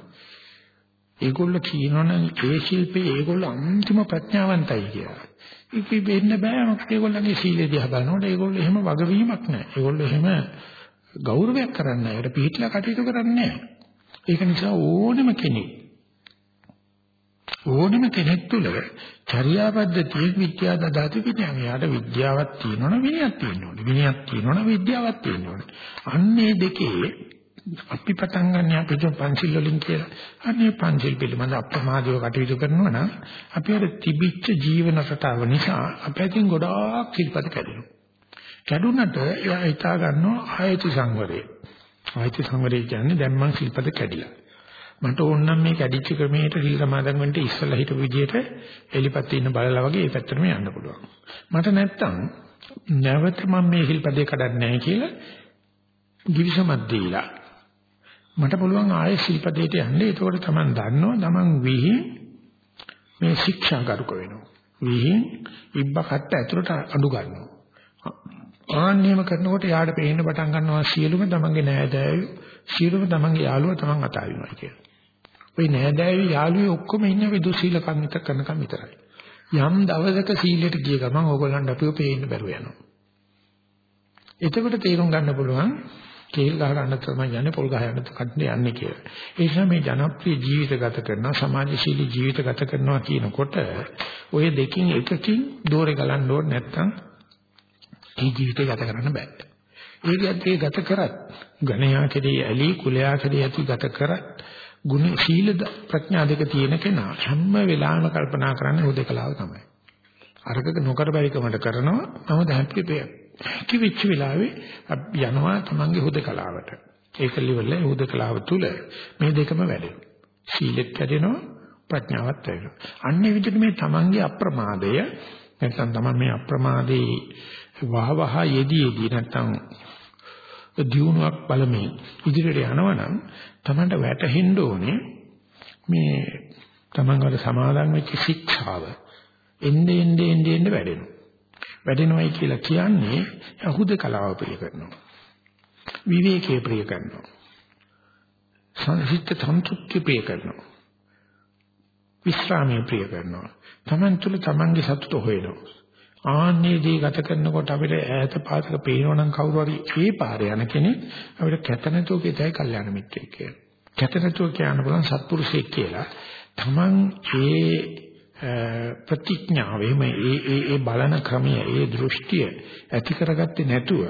ඒගොල්ල කියනවනම් ඒ ශිල්පේ ඒගොල්ල අන්තිම ප්‍රඥාවන්තයි කියලා. ඒක වෙන්න බෑ මොකද ඒගොල්ලන්ගේ සීලය දිහා බලනකොට ඒගොල්ලෝ එහෙම වගවීමක් නැහැ. ඒගොල්ලෝ එහෙම ගෞරවයක් කරන්නේ නැහැ. ඒකට පිළිట్లా කටයුතු කරන්නේ නැහැ. ඒක නිසා ඕනම කෙනෙක් ඕනම කෙනෙක් තුළ චර්යාපද්ධතිය විද්‍යාව දදාති විද්‍යාව. යාට විද්‍යාවක් තියෙනවනේ විනයක් තියෙනවනේ. විනයක් තියෙනවනේ විද්‍යාවක් තියෙනවනේ. අන්නේ දෙකේ අපි පටන් ගන්න අපිට පංචිල් වලින් කියලා. අනේ පංචිල් පිළිබඳ අප්‍රමාදව කටයුතු කරනවා නම් අපි අර තිබිච්ච ජීවන රටාව නිසා අපැතින් ගොඩාක් සිල්පද කැඩෙනවා. කැඩුනට එයා හිතා ගන්නවා ආයති සංවරය. ආයති සංවරය කියන්නේ දැන් මං සිල්පද කැඩිලා. මට ඕන නම් මේ කැඩිච්ච ක්‍රමයට සිල් සමාදන් වෙන්න ඉස්සලා හිටපු විදියට එලිපත් ඉන්න බලලා වගේ ඒ පැත්තටම යන්න පුළුවන්. මට නැත්තම් නැවත මම මේ සිල්පදේ කඩන්නේ නැහැ කියලා ගිවිසමක් දීලා මට පුළුවන් ආයෙ ශිල්පදේට යන්න. ඒකෝට Taman දන්නවා Taman විහි මේ ශික්ෂාගරුක වෙනවා. විහි ඉබ්බ කට්ට ඇතුළට අඬු ගන්නවා. ආන්නේම කරනකොට යාට පේන්න පටන් ගන්නවා සියලුම Tamanගේ නෑදෑයෝ සියලුම Tamanගේ යාළුවෝ Taman අතාරිනවා කියලා. ওই නෑදෑයෝ යාළුවෝ ඔක්කොම ඉන්නේ විදුශීලකම් විතර කරනකම් විතරයි. යම් දවසක සීලයට ගිය ගමන් ඕගොල්ලන්ට අපිව පේන්න බැරුව යනවා. එතකොට තේරුම් ගන්න පුළුවන් කේල් ගහ ගන්න තමයි යන්නේ පොල් ගහ යන්න කඩේ යන්නේ කියලා. ඒ නිසා මේ ජනප්‍රිය ජීවිත ගත කරනවා සමාජශීලී ජීවිත ගත කරනවා කියනකොට ඔය දෙකින් එකකින් දෝරේ ගලන්න ඕනේ නැත්නම් මේ ජීවිතය ගත කරන්න බෑ. ඒකත් ඒ ගත කරත් ගණයා කෙරෙහි ඇලී කුලයා කෙරෙහි ඇති ගත කරත් ගුණ සීල ප්‍රඥා දෙක තියෙන කෙනා හැම වෙලාවෙම කල්පනා කරන්නේ හුදකලාව තමයි. අරක නොකර බැරිකමට කරනවා මම දැන් පිපේ කිවිච්ච වෙලාවේ යනවා තමන්ගේ හුදකලාවට. ඒක liverල හුදකලාව තුල මේ දෙකම වැඩෙනවා. සීලෙත් වැඩෙනවා ප්‍රඥාවත් වැඩෙනවා. අන්නේ විදිහට මේ තමන්ගේ අප්‍රමාදය නැත්නම් තමන් මේ අප්‍රමාදේ වහවහ යෙදීදී නැත්නම් දියුණුවක් බලමින් ඉදිරියට යනවනම් තමන්ට වැටහෙන්න ඕනේ මේ තමන් වල සමාදන් වෙච්ච ශික්ෂාව එන්නේ එන්නේ එන්නේ වැඩෙනවා. වැඩෙනවයි කියලා කියන්නේ අහුදකලාව ප්‍රිය කරනවා. විවේකයේ ප්‍රිය කරනවා. සංහිත සන්තුෂ්ටි ප්‍රිය කරනවා. විස්රාමයේ ප්‍රිය කරනවා. Taman තුල Tamanගේ සතුට හොයනවා. ආන්නේ දී ගත කරනකොට අපිට ඈත පාතක පේනවනම් කවුරු හරි ඒ පාරේ යන කෙනෙක් අපිට කැත නැතුව කියතයි කල්යාණ මිත්‍රයෙක් කියලා. කැත නැතුව කියන්න බලන් සත්පුරුෂයෙක් කියලා. Taman ඒ ප්‍රතිඥාව එහෙම ඒ ඒ ඒ බලන ක්‍රමය ඒ දෘෂ්ටිය ඇති කරගත්තේ නැතුව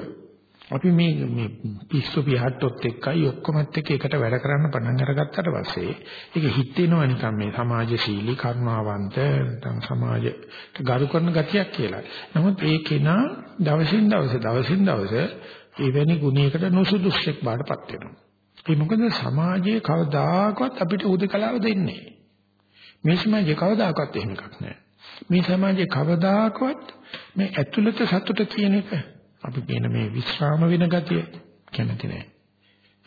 අපි මේ මේ පිස්සු පිහට්ටොත් එක්කයි ඔක්කොමත් එක්ක එකට වැඩ කරන්න පටන් අරගත්තට පස්සේ ඒක හිතෙනවා නිකන් මේ සමාජශීලී කර්මාවන්ත නැත්නම් සමාජයට ගරු කරන ගතියක් කියලා. නමුත් ඒ කෙනා දවසින් දවස දවසින් දවස එවැනි ගුණයකට නොසුදුස්සෙක් බාටපත් වෙනවා. ඒ මොකද සමාජයේ කවදාකවත් අපිට උදකලාව දෙන්නේ මේ සමාජයේ කවදාකවත් එහෙම එකක් නැහැ. මේ සමාජයේ කවදාකවත් මේ ඇතුළත සතුට කියන එක අපි කියන මේ විශ්‍රාම වෙන ගතිය කැමති නැහැ.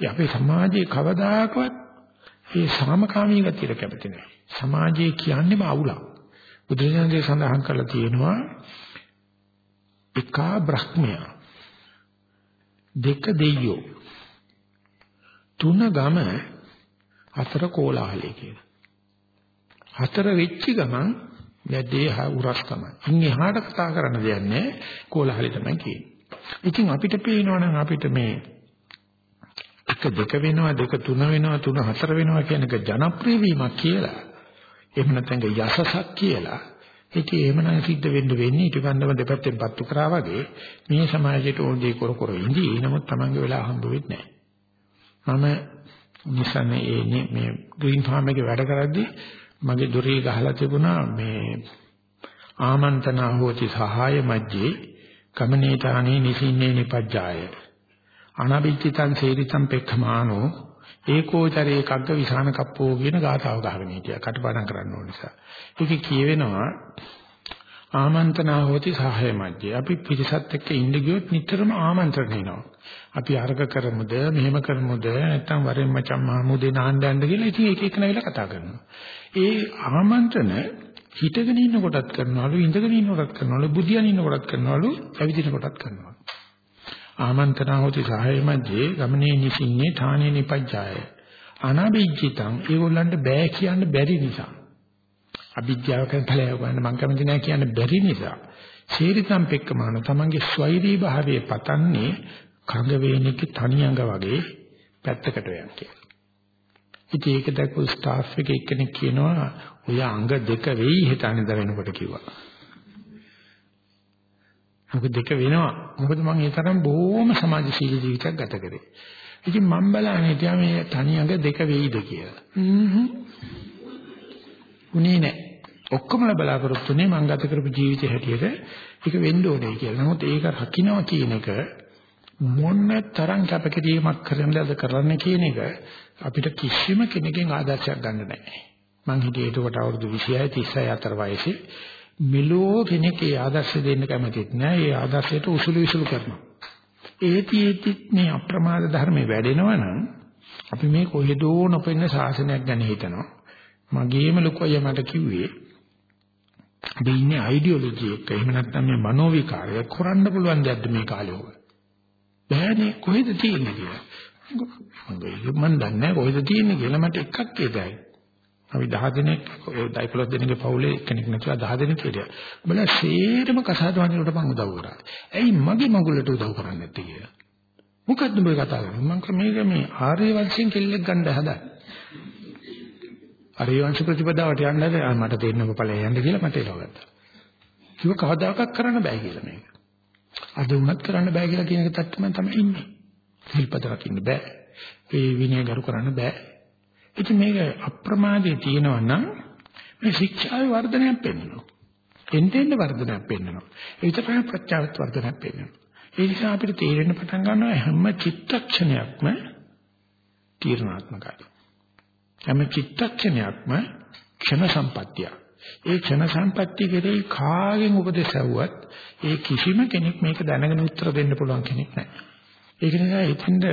ඒ අපේ සමාජයේ කවදාකවත් මේ සාමකාමී ගතියට කැමති නැහැ. සමාජයේ කියන්නේම අවුලක්. බුදුරජාණන්සේ සඳහන් කරලා තියෙනවා එකා බ්‍රහ්මයා දෙක දෙයියෝ තුන ගම හතර කෝලාහලයේ කියලා. හතර වෙච්ච ගමන් දැඩේ උරස් තමයි. ඉන් එහාට කතා කරන්න දෙයක් නැහැ. කෝලාහලෙ තමයි කියන්නේ. ඉතින් අපිට පේනවනම් අපිට මේ එක දෙක වෙනවා දෙක තුන වෙනවා තුන හතර වෙනවා කියන එක ජනප්‍රිය වීමක් කියලා. එහෙම නැත්නම් යසසක් කියලා. ඒක එහෙමනම් සිද්ධ වෙන්න වෙන්නේ ඊටකන්දම දෙපැත්තෙන් පත්තු කරා වගේ මේ සමාජයට ඕන දේ කර කර ඉඳී නමුත් Tamange වෙලා හම්බ වෙන්නේ නැහැ. මම නිසන්නේ මේ ග්‍රීන් ෆාම් එකේ වැඩ කරද්දී මගේ දොරේ ගහලා තිබුණා මේ ආමන්ත්‍රණ හෝති සහාය මැජ්ජේ ගමනේතානේ නිසින්නේ නිපජ්ජාය. අනබිච්චිතං සේරිතං පෙක්ඛමානෝ ඒකෝචරේ කග්ග විසාන කප්පෝ කියන ගාතාව ගහගෙන හිටියා. කටපාඩම් කරන්න ඕන නිසා. ඒකේ කියවෙනවා ආමන්ත්‍රණා හෝති සහාය මැජ්ජේ. අපි පිරිසත් එක්ක ඉඳ ගියොත් නිතරම ආමන්ත්‍රණ එනවා. අපි අර්ග කරමුද මෙහෙම කරමුද නැත්නම් වරෙන් මචං මහමුදේ නාන්න යන්න කියලා ඉතින් එක එක නැවිලා කතා කරනවා. ඒ ආමන්ත්‍රණ හිටගෙන ඉන්න කොටත් කරනවලු ඉඳගෙන ඉන්න කොටත් කරනවලු බුදියන් ඉන්න කොටත් කරනවලු ඇවිදින කොටත් කරනවලු ආමන්ත්‍රණ හොති සහාය මැජේ ගමනේ නිසින්නේ ථානේ නිපජ්ජාය. අනබිජ්ජිතං ඒගොල්ලන්ට බෑ කියන්න බැරි නිසා. අවිද්‍යාව කරන ඵලය ගන්න මං කැමති නැහැ කියන්න බැරි නිසා. ශීරිතම් පෙක්කමාන තමන්ගේ ස්වෛරී භාවයේ පතන්නේ කඟ වේනික තනියඟ වගේ පැත්තකට යන කියලා. ඉතින් ඒක දැක්කු ස්ටාෆ් එකේ එක්කෙනෙක් කියනවා ඔය අංග දෙක වෙයි හිතන්නේ වෙනකොට කිව්වා. අංග දෙක වෙනවා. මොකද මම ඒ තරම් බොහොම සමාජශීලී ජීවිතයක් ගත කරේ. ඉතින් මම බලන්නේ තියා මේ තනි අංග දෙක වෙයිද කියලා. හ්ම්. උනේ නැහැ. ඔක්කොම බලාපොරොත්තුනේ මම ගත කරපු ජීවිතය හැටියට ඒක වෙන්න ඕනේ කියලා. නමුත් ඒක රකින්නවා කියන එක මොන තරම් කැපකිරීමක් කරන්නද කරන්න කියන එක අපිට කිසිම කෙනකින් ආදර්ශයක් ගන්න නැහැ. මං හිටියේ එතකොට අවුරුදු 26 36 අතර වයසේ මෙලෝ කෙනෙක් ඒ ආදර්ශය දෙන්න කැමතිත් නෑ. ඒ ආදර්ශයට උසුළු විසුළු කරනවා. ඒතිෙති මේ අප්‍රමාද ධර්මේ වැඩෙනවා නම් අපි මේ කොහෙදෝ නොපෙන්න ශාසනයක් ගැන හිතනවා. මගේම ලොකු අය මට කිව්වේ අපි ඉන්නේ අයිඩියොලොජි එක. එහෙම නැත්නම් මේ මනෝ විකාරය කරන්න පුළුවන් දෙයක්ද මේ කාලේ ඔය. බෑනේ කොහෙද තියෙන්නේ කියලා. මම දන්නේ කොහෙද තියෙන්නේ කියලා මට එකක් කියදයි. අපි 10 දෙනෙක් ඔය 11 දෙනෙක්ගේ පවුලේ කෙනෙක් නැතුව 10 දෙනෙක් හිටියා. බල සේරම කසාද වදිනකොට මම උදව් කරා. ඇයි මගේ මගුලට උදව් කරන්නේ නැත්තේ කියලා. මොකද්ද මේ කතා කරන්නේ? මම කම මේක මේ ආර්ය වංශයෙන් කෙල්ලෙක් ගන්න හදා. ආර්ය වංශ ප්‍රතිපදාවට යන්න හදා මට තේරෙන්නේ ඵලය යන්න කියලා මට එලවගත්තා. කිව්ව කවදාකවත් කරන්න බෑ කියලා මේක. අද වුණත් කරන්න බෑ කියලා කියන එක තත්ත්වෙම තමයි ඉන්නේ. සිල්පද රකින්න බෑ. ඒ විනය ගරු කරන්න බෑ. ඉතින් මේක අප්‍රමාදයේ තියෙනවා නම් මේ ශික්ෂාවේ වර්ධනයක් පෙන්වනවා. එන්නෙන් වර්ධනයක් පෙන්වනවා. ඒ විතරයි ප්‍රත්‍යාවත් වර්ධනයක් පෙන්වනවා. ඒ නිසා අපිට තේරෙන්න පටන් ගන්නවා හැම චිත්තක්ෂණයක්ම තීරණාත්මකයි. හැම චිත්තක්ෂණයක්ම ක්ෂණ සම්පත්තිය. ඒ ක්ෂණ සම්පත්තිය කෙරෙහි කාගෙන් උපදෙස් ඇහුවත් ඒ කිසිම කෙනෙක් මේක දැනගෙන උත්තර දෙන්න පුළුවන් කෙනෙක් නැහැ. ඒක නිසා එතෙන්ද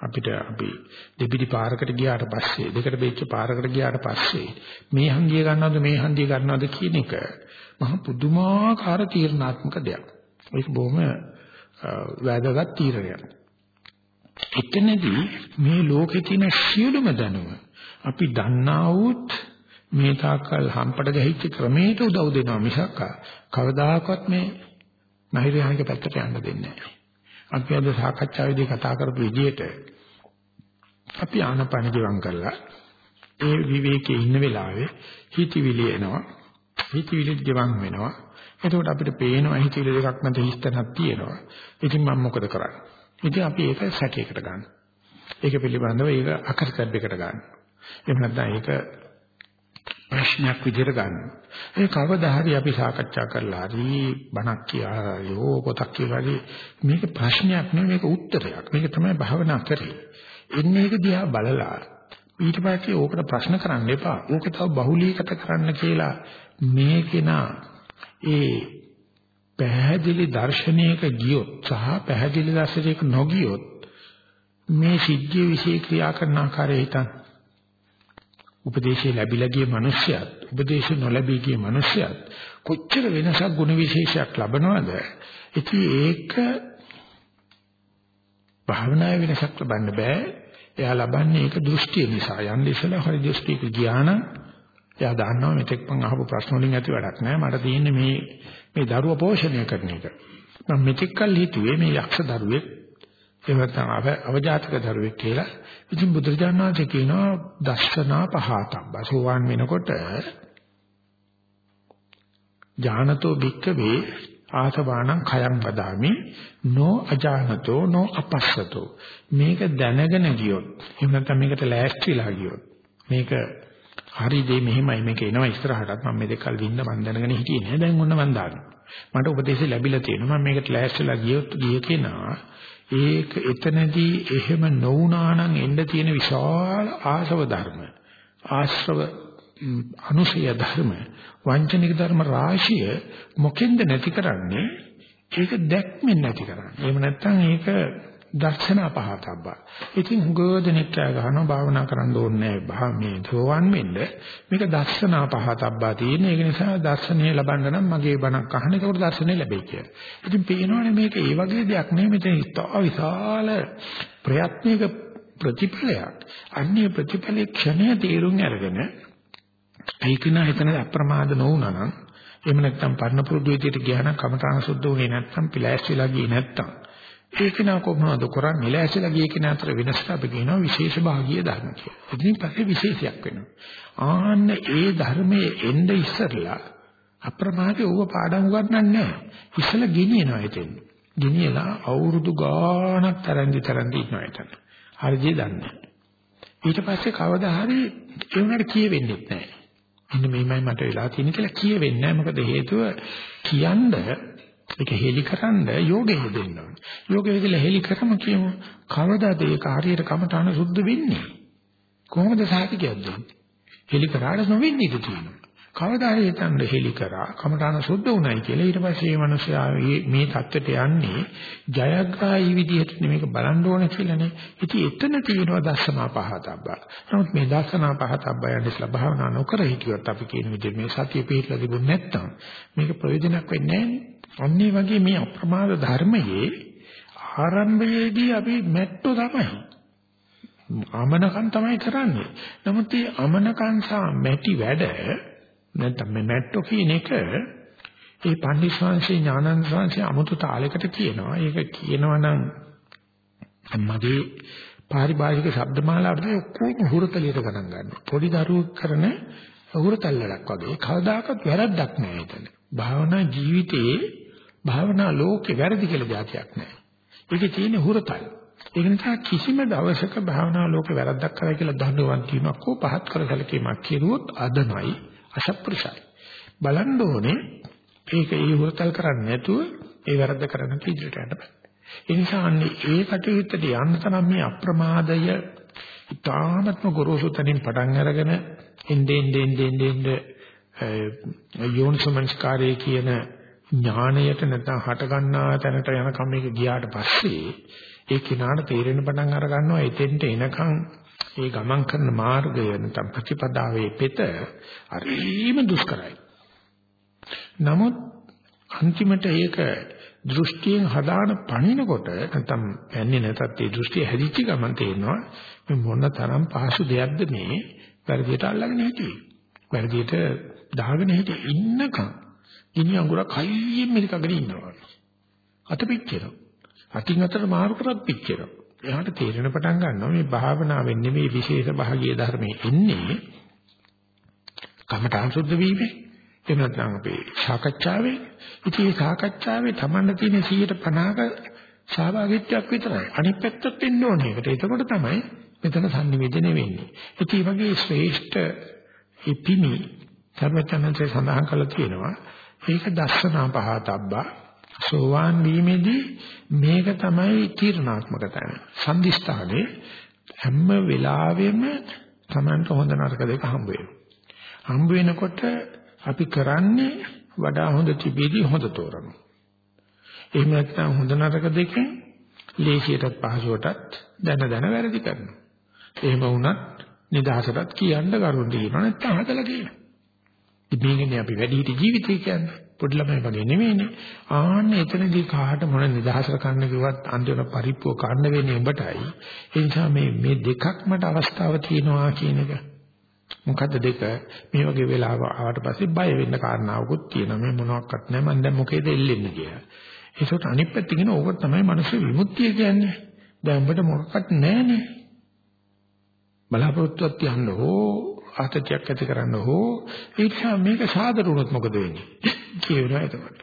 අපිට අපි දෙපිඩි පාරකට ගියාට පස්සේ දෙකට බෙච්ච පාරකට ගියාට පස්සේ මේ හන්දිය ගන්නවද මේ හන්දිය ගන්නවද කියන එක මහ පුදුමාකාර තීරණාත්මක දෙයක්. ඒක බොහොම වැදගත් තීරණයක්. එතනදී මේ ලෝකේ තියෙන සියලුම දැනුම අපි දන්නා වූත් මේ තාකල් හම්පට ගහිච්ච ක්‍රමයට උදව් දෙනවා මිසක් කවදාකවත් මේ මහිරයන්ගේ පැත්තට යන්න දෙන්නේ නැහැ. අපි අද සාකච්ඡාවේදී කතා කරපු විදිහට අපි ආනපන ජීවම් කරලා ඒ විවේකයේ ඉන්න වෙලාවේ හිතවිලි එනවා හිතවිලි ජීවම් වෙනවා එතකොට අපිට පේනවා හිතවිලි දෙකක් මැද හිස්තනක් තියෙනවා ඉතින් මම මොකද කරන්නේ ඉතින් අපි ඒක සැකයකට ගන්න. ඒක පිළිබඳව ඒක අකරතැබ්බයකට ගන්න. එහෙම නැත්නම් ඒක ප්‍රශ්නයක් විදිහට ගන්න. ඒ කවදා හරි අපි සාකච්ඡා කරලා හරි බණක් කියලා යෝ පොතක් කියලා හරි මේක ප්‍රශ්නයක් නෙවෙයි මේක උත්තරයක්. මේක තමයි භාවනා කරේ. එන්නේ ඒක දිහා බලලා ඊට පස්සේ ඕකට ප්‍රශ්න කරන්න එපා. ඕක තව බහුලීගත කරන්න කියලා මේකේනා ඒ පැහැදිලි දර්ශනයක ගියොත් සහ පැහැදිලි දර්ශනයක නොගියොත් මේ සිද්ධිය વિશે ක්‍රියා කරන ආකාරය හිතන්න. උපදේශය ලැබිලා ගිය මිනිස්සයත් උපදේශ නොලැබී ගිය මිනිස්සයත් කොච්චර වෙනසක් ගුණ විශේෂයක් ලබනවද? ඉතින් ඒක භාවනාවේ වෙනසක් ලබන්න බෑ. එයා ලබන්නේ ඒක දෘෂ්ටිය නිසා. යන්නේ ඉස්සලා හරි දෘෂ්ටියක ගියා නම් එයා දන්නවා මෙතෙක් මං අහපු ප්‍රශ්න වලින් ඇති වැඩක් නෑ. මට තියෙන්නේ මේ මේ දරුව පෝෂණය කරන එක. මම මෙතෙක් කල් හිතුවේ මේ යක්ෂ දරුවෙක් එහෙම නැත්නම් අවජාතක දරුවෙක් කියලා. ඉතින් බුදුරජාණන් වහන්සේ කියනවා දස්සනා පහතබ්බ. සෝවාන් වෙනකොට ඥානතෝ භික්කවේ ආසවාණං khයං වදාමි නෝ අජානතෝ නෝ අපස්සතෝ මේක දැනගෙන ගියොත් එහෙම නැත්නම් මේකට ලෑස්තිලා ගියොත් මේක හරි දෙයි මෙහෙමයි මේක එනවා ඉස්සරහටත් මම මේ දෙකල් වින්න මන් දැනගෙන හිටියේ නෑ දැන් ඔන්න මන් දානවා මට උපදේශය ලැබිලා තියෙනවා මම මේකට ලෑස්තිලා ගියොත් ගිය කෙනා ඒක එතනදී එහෙම නොවුනා නම් එන්න තියෙන විශාල ආශව ධර්ම ආශ්‍රව අනුසය ධර්ම වංචනික ධර්ම රාශිය මොකෙන්ද නැති කරන්නේ? ඒක දැක්මෙන් නැති කරන්නේ. එහෙම නැත්නම් ඒක දර්ශන අපහතබ්බා ඉතින් හුගෝදෙනෙක් ගහනවා භාවනා කරන්න ඕනේ නැහැ. මේ සෝවන් වෙන්න මේක දර්ශන අපහතබ්බා තියෙන ඒක නිසා දර්ශනය ලබන්න නම් මගේ බණක් අහන්න ඒකට දර්ශනය ලැබෙයි කියලා. ඉතින් පේනවනේ මේක ඒ වගේ දෙයක් නෙමෙයි. මෙතන ඉතා විශාල ප්‍රයත්නයක ප්‍රතිඵලයක්. අන්නේ ප්‍රතිඵලයේ ක්ෂණය තේරුම් අරගෙන ඒක නා හිතන අප්‍රමාද නොවුනා නම් එහෙම නැත්නම් පරණ පුරුදු විදියට ගියා නම් කමඨාන සුද්ධ වුණේ නැත්නම් පිලෑස්තිලා ගියේ නැත්නම් ඒක නා කොහොමද කරන්නේ ලෑස්තිලා ගියේ කෙනා අතර වෙනසක් අපි කියනවා විශේෂ භාගීය ධර්ම කියලා. ඉතින් පස්සේ විශේෂයක් වෙනවා. ආන්න ඒ ධර්මයේ එන්න ඉස්සරලා අප්‍රමාදේ ඌව පාඩම් උගන්නන්නේ නැහැ. ඉස්සලා ගෙනියනවා එතෙන්. ගෙනියලා අවුරුදු ගාණක් තරන්දි තරන්දි ඉන්නවා එතන. හරියට දන්නේ. ඊට පස්සේ කවදා හරි ඒ උනාට කියෙවෙන්නේ නැහැ. මෙන්න මේමයි මට වෙලා තියෙන්නේ කියලා කියවෙන්නේ නැහැ. මොකද හේතුව කියන්න ඒක හෙලිකරන්න යෝගෙ යෙදෙන්න ඕනේ. යෝගෙ යෙදලා හෙලිකරම කියමු කවදාද ඒක හරියට කමටහන සුද්ධ වෙන්නේ? කොහොමද සාහිතියක් දෙන්නේ? හෙලිකරාට නොවෙන්නේ ඉඳී තියෙනවා. කවදා හරි හිතන්න හෙලිකරා කමටහන සුද්ධ උනායි කියලා ඊට පස්සේ මේ මනුස්සයා මේ தත්ත්වයට යන්නේ ජයග්‍රාහී විදිහට මේක බලන්න ඕන කියලානේ. ඉතින් එතන තියෙනවා දස්සනා පහතබ්බා. නමුත් මේ දස්සනා පහතබ්බා යන්නේ ඉස්ලා භාවනා නොකර හිටියොත් අපි කියන විදිහ මේ සතිය පිළිපදලා තිබුණ නැත්තම් මේක ප්‍රයෝජනක් වෙන්නේ නැහැ. වගේ මේ අප්‍රමාද ධර්මයේ ආරම්භයේදී අපි මැට්ටෝ තමයි. අමනකම් තමයි කරන්නේ. නමුත් මේ අමනකම් සහ මැටි වැඩ නැත්නම් මේ මැට්ටෝ කියන එක ඒ පණ්ඩිත ශාන්සේ ඥානන්ද ශාන්සේ 아무තු තාලයකට කියනවා. ඒක කියනවා නම් මගේ පාරිභාෂික ශබ්දමාලාවට ඔක්කොම හුරතලියට ගණන් ගන්නවා. පොඩි දරුවෙක් කරන හුරතල්ලක් වගේ. කවදාකවත් වැරද්දක් නෑ එතන. භාවනා ජීවිතයේ භාවනා ලෝකේ වැරදි කියලා જાතියක් නෑ. ඒකේ තියෙන හුරතල්. ඒක නිසා කිසිම දවසක භාවනා ලෝකේ වැරද්දක් කරයි කියලා දඬුවම් කියනවා. කො පහත් කර සැලකීමක් කෙරුවොත් අදමයි අසත්පුරුෂයි. බලන්න ඕනේ ඒක ඒ හුරතල් කරන්නේ නැතුව ඒ වැරද්ද කරන්න ඉදිරියට යන්න බෑ. ඒ නිසා අන්නේ ඒ කටයුත්තට යන්න තරම් මේ අප්‍රමාදය ඉතාමත්ම ගොරෝසු තනින් පටන් අරගෙන එnde ende ende ende ende යෝනිසමංස්කාරයේ කියන ඥාණයට නැත්නම් හට ගන්නා තැනට යනකම් මේක ගියාට පස්සේ ඒ කිනාට තේරෙන පටන් අර ගන්නවා එතෙන්ට එනකම් ඒ ගමන් කරන මාර්ගය නැත්නම් ප්‍රතිපදාවේ පෙත හරිම දුෂ්කරයි. නමුත් අන්තිමට ඒක දෘෂ්ටියෙන් හදාන පණිනකොට නැත්නම් යන්නේ නැතත් ඒ දෘෂ්ටිය හැදිච්ච ගමන් තේරෙනවා මේ මොන තරම් පහසු දෙයක්ද මේ වැඩියට අල්ලගෙන හිටියේ. වැඩියට දාගෙන හිටියේ ඉන්නකම් ගිනි අඟුරක් හයියෙන් මිරිකගෙන ඉන්නවා. අත පිච්චෙනවා. අතින් අතට මාරු කරත් පිච්චෙනවා. එයාට තේරෙන පටන් ගන්නවා මේ භාවනාවෙන් නෙමෙයි විශේෂ භාගීය ධර්මයේ එන්නේ කමඨාන් සුද්ධ වීමේ එහෙම නැත්නම් අපේ සාකච්ඡාවේ ඉතින් මේ සාකච්ඡාවේ තමන්න තියෙන 150ක සහභාගීත්වයක් විතරයි. අනිත් පැත්තත් එන්න ඕනේ. ඒකට එතකොට තමයි මෙතන sannivedana වෙන්නේ. ඒ වගේ ශ්‍රේෂ්ඨ ඉපිනි සර්වචනන්සේ සඳහන් කළා තියෙනවා. ඒක දස්සනා පහතබ්බා සෝවාන් වීමේදී මේක තමයි තීරණාත්මක තැන. සම්දිස්ථානේ හැම වෙලාවෙම Tamanට හොඳ නරක දෙක හම්බ වෙනවා. හම්බ වෙනකොට අපි කරන්නේ වඩා හොඳ තිබෙදී හොඳ තෝරනවා. එහෙම නැත්නම් හොඳ නරක දෙකෙන් ලේසියටත් පහසුවටත් දැන දැන වැරදි කරනවා. එහෙම වුණත් නිදහසටත් කියන්න කරුණ දෙනවා නැත්නම් හදලා කියනවා. ඉතින් අපි වැඩි හිටි ජීවිතය කියන්නේ පොඩි ළමයි වගේ නෙමෙයිනේ. ආන්න එතනදී කාට මොන නිදහසට කන්න කිව්වත් අන්තිම පරිප්පුව කන්න වෙන්නේ උඹටයි. ඒ නිසා මේ මේ දෙකක් මට අවස්ථාව තියෙනවා කියන එක. මොකද්ද දෙක? මේ වගේ වෙලාව ආවට පස්සේ බය වෙන්න කාරණාවකුත් තියෙනවා. මේ මොනවත් නැහැ මම දැන් මොකේද එල්ලෙන්නේ කියලා. ඒකට අනිත් පැත්තකින් කියන ඕක තමයි මනස විමුක්තිය කියන්නේ. දැන් උඹට මොකක්වත් නැහැනේ. බලාපොරොත්තුවක් තියන්න හෝ ආතතියක් ඇති කරන්න හෝ ඒ නිසා මේක සාදර වුණොත් මොකද වෙන්නේ? කියනවා එතකොට.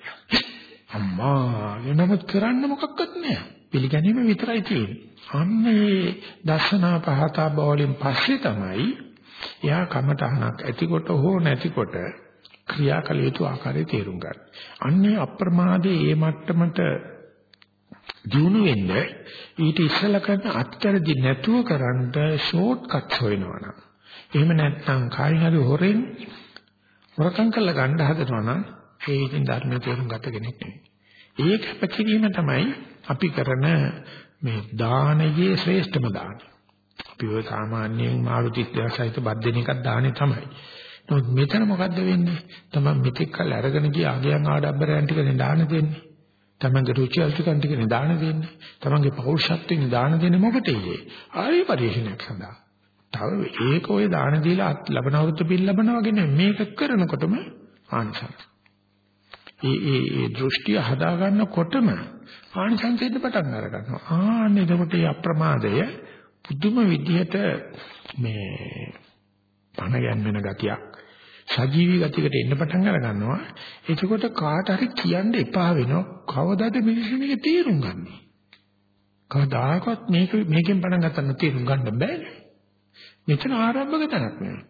අම්මා එනමුත් කරන්න මොකක්වත් නැහැ පිළිගැනීම විතරයි තියෙන්නේ. අන්නේ දර්ශනා පහතා බවලින් පස්සේ තමයි එයා කමටහනක් ඇතිකොට හෝ නැතිකොට ක්‍රියාකල යුතු ආකාරය තේරුම් ගන්න. අන්නේ අප්‍රමාදයේ ඒ මට්ටමට දිනු වෙන්න ඊට ඉස්සලා කරන අත්තරදි නැතුව කරන්න ෂෝට් කට්ස් හොයනවනම් එහෙම නැත්නම් කායින් හරි හොරෙන් හොරකම් කරලා ගන්න හදනවා නම් ඒ ඉතින් ධර්මයේ තේරුම් ගත කෙනෙක් නෙවෙයි. ඒක පැකිරීම තමයි අපි කරන මේ දානයේ ශ්‍රේෂ්ඨම දාන. අපි ඔය සාමාන්‍යයෙන් මාළුති ඉතිහාසයිත බත් දෙන එකක් දානේ තමයි. නමුත් මෙතන මොකද්ද වෙන්නේ? තමයි මෙතෙක් කල් අරගෙන ගිය ආගයන් ආඩම්බරයන් ටිකනේ දාන දෙන්නේ. තමන්ගේ රුචි අරුචිකන් ටිකනේ දාන දෙන්නේ. තමන්ගේ පෞරුෂත්වෙන් දාන දෙන්නේ මොකටද? ආයි පරිශීලනයක් සඳහා. තව ඒක ඔය දාන දීලා ලබන අවුරුද්ද පිළ ලබනවා වගේ නෙමෙයි මේක කරනකොටම ආනිසංස. ඒ ඒ ඒ දෘෂ්ටි හදා ගන්නකොටම ආනිසංසෙන්න පටන් අර ගන්නවා. ආන්න එතකොට මේ අප්‍රමාදය පුදුම විදිහට මේ පණ ගැන්වෙන ගතියක් සජීවී ගතියකට එන්න පටන් අර ගන්නවා. එතකොට කාට හරි කියන්න එපා වෙනවා. කවදාද මිනිස්සු මේක තේරුම් ගන්නෙ? කවදාකවත් මේක මේකෙන් පණ ගන්න තේරුම් ගන්න බෑනේ. මෙතන ආරම්භක තැනක් නෙවෙයි.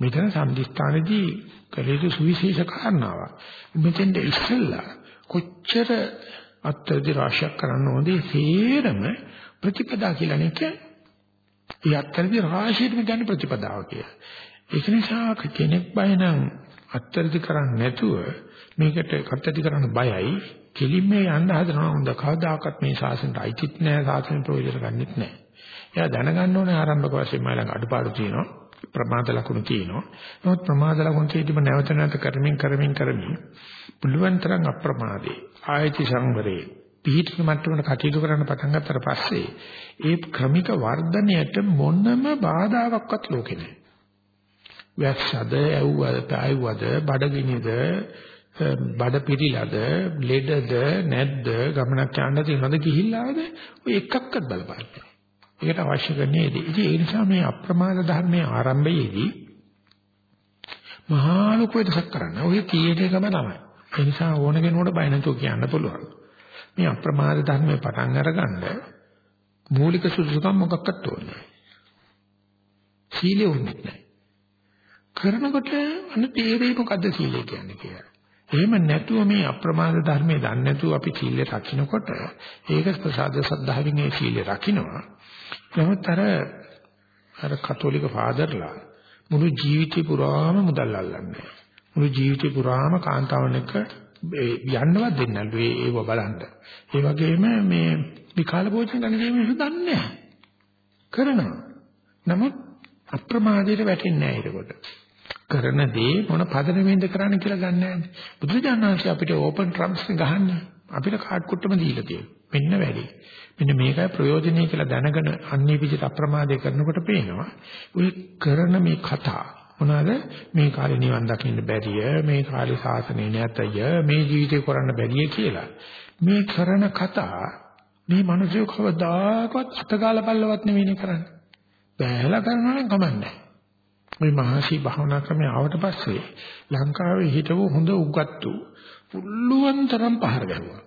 මෙතන සම්දිස්ථානදී කලේතු සුවිශේෂ කාරණාවක්. මෙතෙන්ද ඉස්සෙල්ලා කොච්චර අත්‍යදි රාශියක් කරන්න ඕනද සේරම ප්‍රතිපදා කියලා නේ කියන්නේ. ඒ අත්‍යදි රාශියටම කියන්නේ ප්‍රතිපදාව කියලා. ඒක නිසා කෙනෙක් බය නම් අත්‍යදි කරන්නේ නැතුව මේකට අත්‍යදි කරන්න බයයි. කෙලින්ම යන්න හදනවා හොඳ කවදාකවත් මේ ශාසනයට අයිතිත් නැහැ ශාසන ප්‍රයෝජන ගන්නෙත් නැහැ. එයා දැනගන්න ඕනේ ආරම්භක වශයෙන් මම ළඟ අඩපාඩු තියෙනවා. ප්‍රමාද ලකුණු තියෙනවා. නමුත් ප්‍රමාද ලකුණු තියෙද්දිම නැවත නැවත කරමින් කරමින් කරමින් පුළුවන් තරම් අප්‍රමාදේ ආයති සංවරේ පිහිටන මට්ටමකට කටයුතු කරන්න පටන් ගත්තට පස්සේ ඒ ක්‍රමික වර්ධනයට මොනම බාධාවක්වත් ලෝකේ නැහැ. වැක්ෂද, ඇව්වද, පායුවද, බඩගිනිද, බඩ පිරිලාද, ලෙඩද, නැද්ද, ගමනක් යන්න තියෙනවද ගිහිල්ලාද ඔය එකක්වත් බලපාන්නේ ඒකට අවශ්‍ය කරන්නේ ඉතින් ඒ නිසා මේ අප්‍රමාද ධර්මයේ ආරම්භයේදී මහා ලොකු වෙනසක් කරන්න. ඔය තියෙන එකම තමයි. ඒ නිසා ඕන කෙනෙකුට බය නැතුව කියන්න පුළුවන්. මේ අප්‍රමාද ධර්මයේ පටන් අරගන්න මූලික සුදුසුකම් මොකක්වත් ඕනේ නැහැ. සීලෙ උන්නේ නැහැ. කරනකොට අන්න තේරෙයි මොකද්ද සීලය කියන්නේ කියලා. එහෙම නැතුව මේ අප්‍රමාද ධර්මයේ දන්නේ නැතුව අපි සීලය රකින්නකොට ඒක ප්‍රසාද සද්ධාවෙන් ඒ සීලය රකින්නවා. නමුත් අර අර කතෝලික ෆාදර්ලා මුළු ජීවිතේ පුරාම මුදල් අල්ලන්නේ. මුළු ජීවිතේ පුරාම කාන්තාවන් එක්ක යන්නවත් දෙන්නේ නැල්ලු ඒව බලන්න. ඒ වගේම මේ විකාල භෝජන ගන්න දේ මිනිස්සු දන්නේ නැහැ. කරනවා. නමුත් අප්‍රමාදයට වැටෙන්නේ නැහැ ඒකට. කරන දේ මොන පදනමෙන්ද කරන්න කියලා ගන්න නැහැ. බුදුජානනාංශ අපිට ඕපන් ට්‍රම්ප්ස් ගහන්නේ. අපිට කාඩ් කුට්ටම දීලා තියෙනවා. මෙන්න වැඩි. මෙන්න මේකයි ප්‍රයෝජනෙයි කියලා දැනගෙන අන්නේ විදිහට අප්‍රමාදේ කරනකොට පේනවා. ඔය කරන මේ කතා මොනවාද මේ කාලේ නිවන් දකින්න බැරිය මේ කාලේ සාසනේ නැතය මේ ජීවිතේ කරන්න බැරිය කියලා මේ කරන කතා මේ මිනිස්සු කවදාකවත් අතගාලා බල්ලවත් නෙවෙයි කරන්නේ බෑලා කරනවා නම් කමන්නේ මේ මහසි භාවනා ක්‍රමය ආවට පස්සේ ලංකාවේ හිටව හොඳ උගත්තු පුළුවන් තරම් පහර ගැහුවා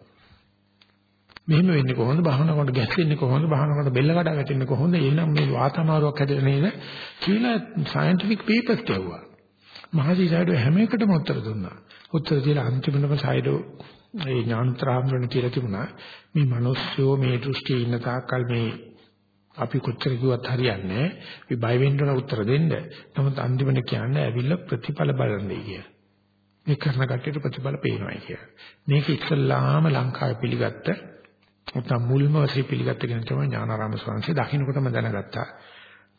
මෙහෙම වෙන්නේ කොහොමද? භාවනාවකට ගැස්සෙන්නේ කොහොමද? භාවනාවකට බෙල්ල කඩා වැටෙන්නේ කොහොමද? එහෙනම් මේ වාතමාරුවක් හැදෙන්නේ නේද? කියලා සයන්ටිෆික් පේපර්ස් කියවුවා. මහසි සයිඩෝ හැම එකටම උත්තර දුන්නා. උත්තර දීලා අන්තිමටම සයිඩෝ ඒ ඥානතරාම්රණ කියලා තිබුණා. මේ මිනිස්සුયો මේ දෘෂ්ටියේ ඉන්න තාක්කල් මේ අපි කොච්චර කිව්වත් හරියන්නේ නැහැ. අපි බය වෙන්න උන උත්තර දෙන්න. නමුත් අන්තිමට කියන්නේ ඇවිල්ලා ප්‍රතිඵල බලන්නේ කියලා. මේ කරන කට්ටියට ප්‍රතිඵල පේනවායි කියලා. මේක ඉස්සල්ලාම ලංකාවේ පිළිගත්ත නැත්නම් මුල්ම වශයෙන් පිළිගත්ත කෙනෙක් තමයි ඥානාරාම ස්වාමීන් දකින්නකොටම දැනගත්තා.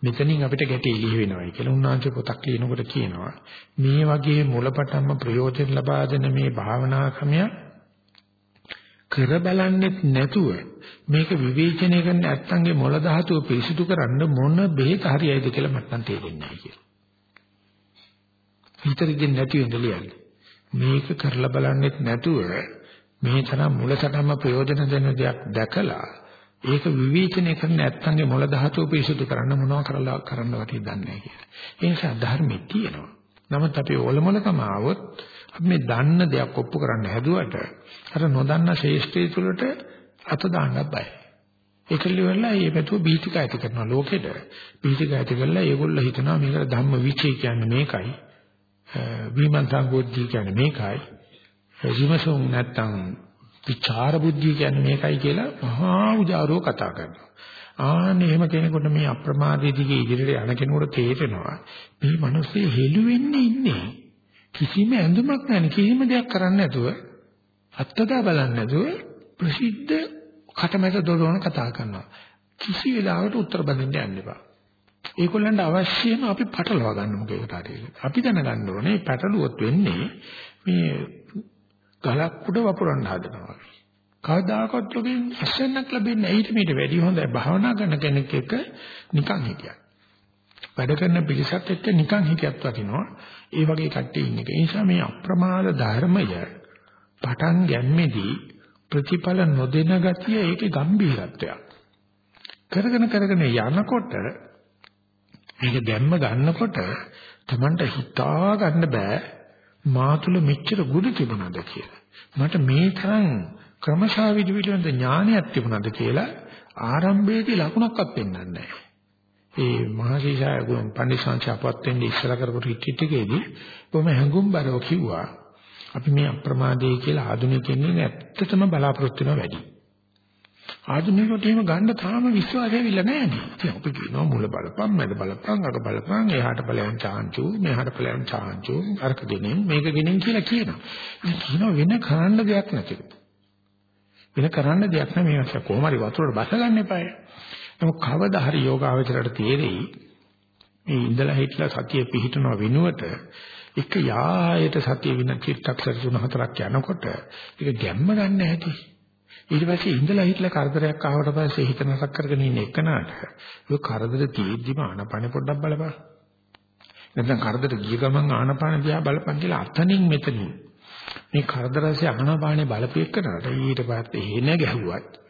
මෙතනින් අපිට ගැටේ ඉලි වෙනවායි කියලා උන්වහන්සේ පොතක් ලියනකොට කියනවා. මේ වගේ මුලපටන්ම ප්‍රයෝජන ලබා දෙන මේ භාවනා ක්‍රමය කර බලන්නෙත් නැතුව මේක විවේචනය කරන නැත්තන්ගේ මොළ ධාතුව පිරිසිදු කරන්න මොන බෙහෙත හරියයිද කියලා මට නම් තේරෙන්නේ නැහැ කියලා. හිතරින් නැති වෙන්න ලියන්නේ. මේක කරලා බලන්නෙත් නැතුව මේ තරම් මුලසටම ප්‍රයෝජන දෙන දෙයක් දැකලා ඒක විවේචනය කරන නැත්තන්ගේ මොළ ධාතුව පිරිසුදු කරන්න මොනවා කරලා කරන්න වටේ දන්නේ නැහැ කියලා. ඒ නිසා ධර්මෙත් තියෙනවා. නමුත් අපි ඕලමලකම ආවොත් අපි මේ දන්න දෙයක් ඔප්පු කරන්න හැදුවට අර නොදන්න ශේෂ්ඨය තුළට අත දාන්න බයයි. ඒකලි වෙලා මේ පැතුව බීතික ඇති කරනවා ලෝකෙට. බීතික ඇති කරලා ඒගොල්ලෝ හිතනවා මේකට ධම්ම විචේ කියන්නේ මේකයි. විමන්තං බුද්ධි කියන්නේ මේකයි. විමසුම් නැත්තම් විචාර බුද්ධිය කියන්නේ මේකයි කියලා මහා උජාරෝ කතා කරනවා. ආන්න එහෙම කෙනෙකුට මේ අප්‍රමාදයේ දිගේ ඉදිරියට යන කෙනෙකුට තේරෙනවා මේ මිනිස්සේ හෙළුවෙන්නේ ඉන්නේ කිසිම ඇඳුමක් නැහැ කිසිම දෙයක් කරන්නේ නැතුව අත්තදා බලන්නේ නැතුව ප්‍රසිද්ධ කටමැද දොරවන කතා කරනවා. කිසි වෙලාවකට උත්තර බඳින්න යන්න එපා. ඒගොල්ලන්ට අවශ්‍යම අපි පටලවා ගන්න මොකේකට හරි. අපි දැනගන්න ඕනේ පැටලුවොත් වෙන්නේ මේ ගලක් උඩ වපුරන්න හදනවා. කවදාකවත් ඔබෙන් අසන්නක් ලැබෙන්නේ ඊට මීට වැඩි හොඳයි භාවනා කරන කෙනෙක් එක්ක නිකන් හිටියක්. වැඩ කරන පිරිසක් එක්ක නිකන් හිටියත් වටිනවා. ඒ වගේ කට්ටිය ඉන්න එක. ඒ නිසා මේ අප්‍රමාද ධර්මය පටන් ගැම්මේදී ප්‍රතිඵල නොදෙන ගතිය ඒකේ ගැඹීරත්වයක්. කරගෙන කරගෙන යනකොට මේක දැම්ම ගන්නකොට Tamanට හිතා ගන්න බෑ මා තුල මෙච්චර ගුණ තිබුණාද කියලා. මට මේ තරම් ක්‍රමශාවිදි පිළිබඳ ඥානයක් තිබුණාද කියලා ආරම්භයේදී ලකුණක්වත් පෙන්වන්නේ නැහැ. ඒ මහසීසාය ගුණ පඬිස්සංශපවත් වෙන්නේ ඉස්සර කරපු රිට්‍රීට් එකේදී කොහොම හැඟුම්overline කිව්වා අපි මේ අප්‍රමාදයේ කියලා ආධුනිකයන්ගෙන් ඇත්තටම බලාපොරොත්තු වෙනවා වැඩි. ආධුනිකවට එහෙම ගන්න තාම විශ්වාසය ඇවිල්ලා නැහැ නේ. ඉතින් අපි කියනවා මුල බලපන්, මැද බලපන්, අග බලපන්, එහාට බලයන් චාන්චු, මෙහාට බලයන් චාන්චු, අරක ගෙනින්, මේක ගෙනින් කියලා කියනවා. ඉතින් කියනවා වෙන කරන්න දෙයක් නැතිලු. වෙන කරන්න දෙයක් නැහැ මේ වගේ කොහොම හරි වතුරට බස ගන්න එපායි. නමුත් කවදා හරි යෝගාවචරයට තේරෙයි මේ ඉඳලා හිටලා සතිය පිහිටන වෙනුවට එක යායට සතිය වින චිත්තක්ෂර තුන හතරක් යනකොට ඒක ගැම්ම ගන්න ඇති. ඊට පස්සේ ඉඳලා හිටලා කරදරයක් ආවට පස්සේ හිත නසක් කරගෙන ඉන්න එකනට ඒ කරදර තියෙද්දිම ආනපන පොඩ්ඩක් බලපන්. නැත්නම් කරදර ගිය ගමන් ආනපන දිහා බලපන් කියලා අතනින් මෙතනින් මේ කරදරසේ ආනපානේ බලපෙන්නට ඊට පස්සේ හේන ගැහුවත්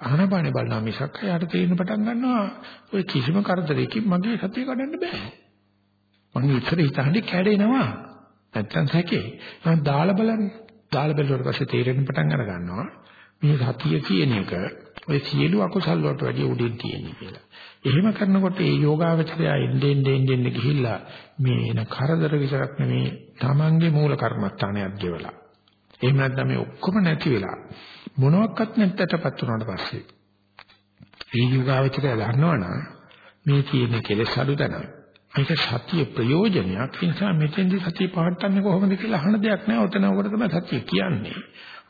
ආනපානේ බලනවා මිසක් යාට තේරෙන පටන් ගන්නවා ඔය කිසිම කරදරයකින් මගේ සතිය කඩන්න බෑ. මම ඉතර හිතන්නේ කැඩෙනවා. නැත්තම් සැකේ. මම දාලා බලන්න. දාලා බැලුවට පස්සේ තේරෙන්න පටන් අර ගන්නවා. මේ සතිය කියන එක ඔය සියලු අකුසල් වලට වැඩිය උඩින් තියෙන්නේ කියලා. එහෙම කරනකොට මේ යෝගාවචරය එන්නෙන් එන්නෙන් ගිහිල්ලා මේ එන කරදර විතරක් නෙමේ Tamange මූල කර්මස්ථානයක් ගෙවලා. එහෙම නැත්නම් මේ ඔක්කොම නැති වෙලා මොනවත් නැත්තටපත් වුණාට පස්සේ මේ යෝගාවචරය දන්නවනම් මේ කියන කෙලෙස් අඩු දනවා. මේක සතිය ප්‍රයෝජනයක්. ඒ නිසා මෙතෙන්දී සතිය පවත්න්නේ කොහොමද කියලා අහන දෙයක් නෑ. ඔතන උකට තමයි සතිය කියන්නේ.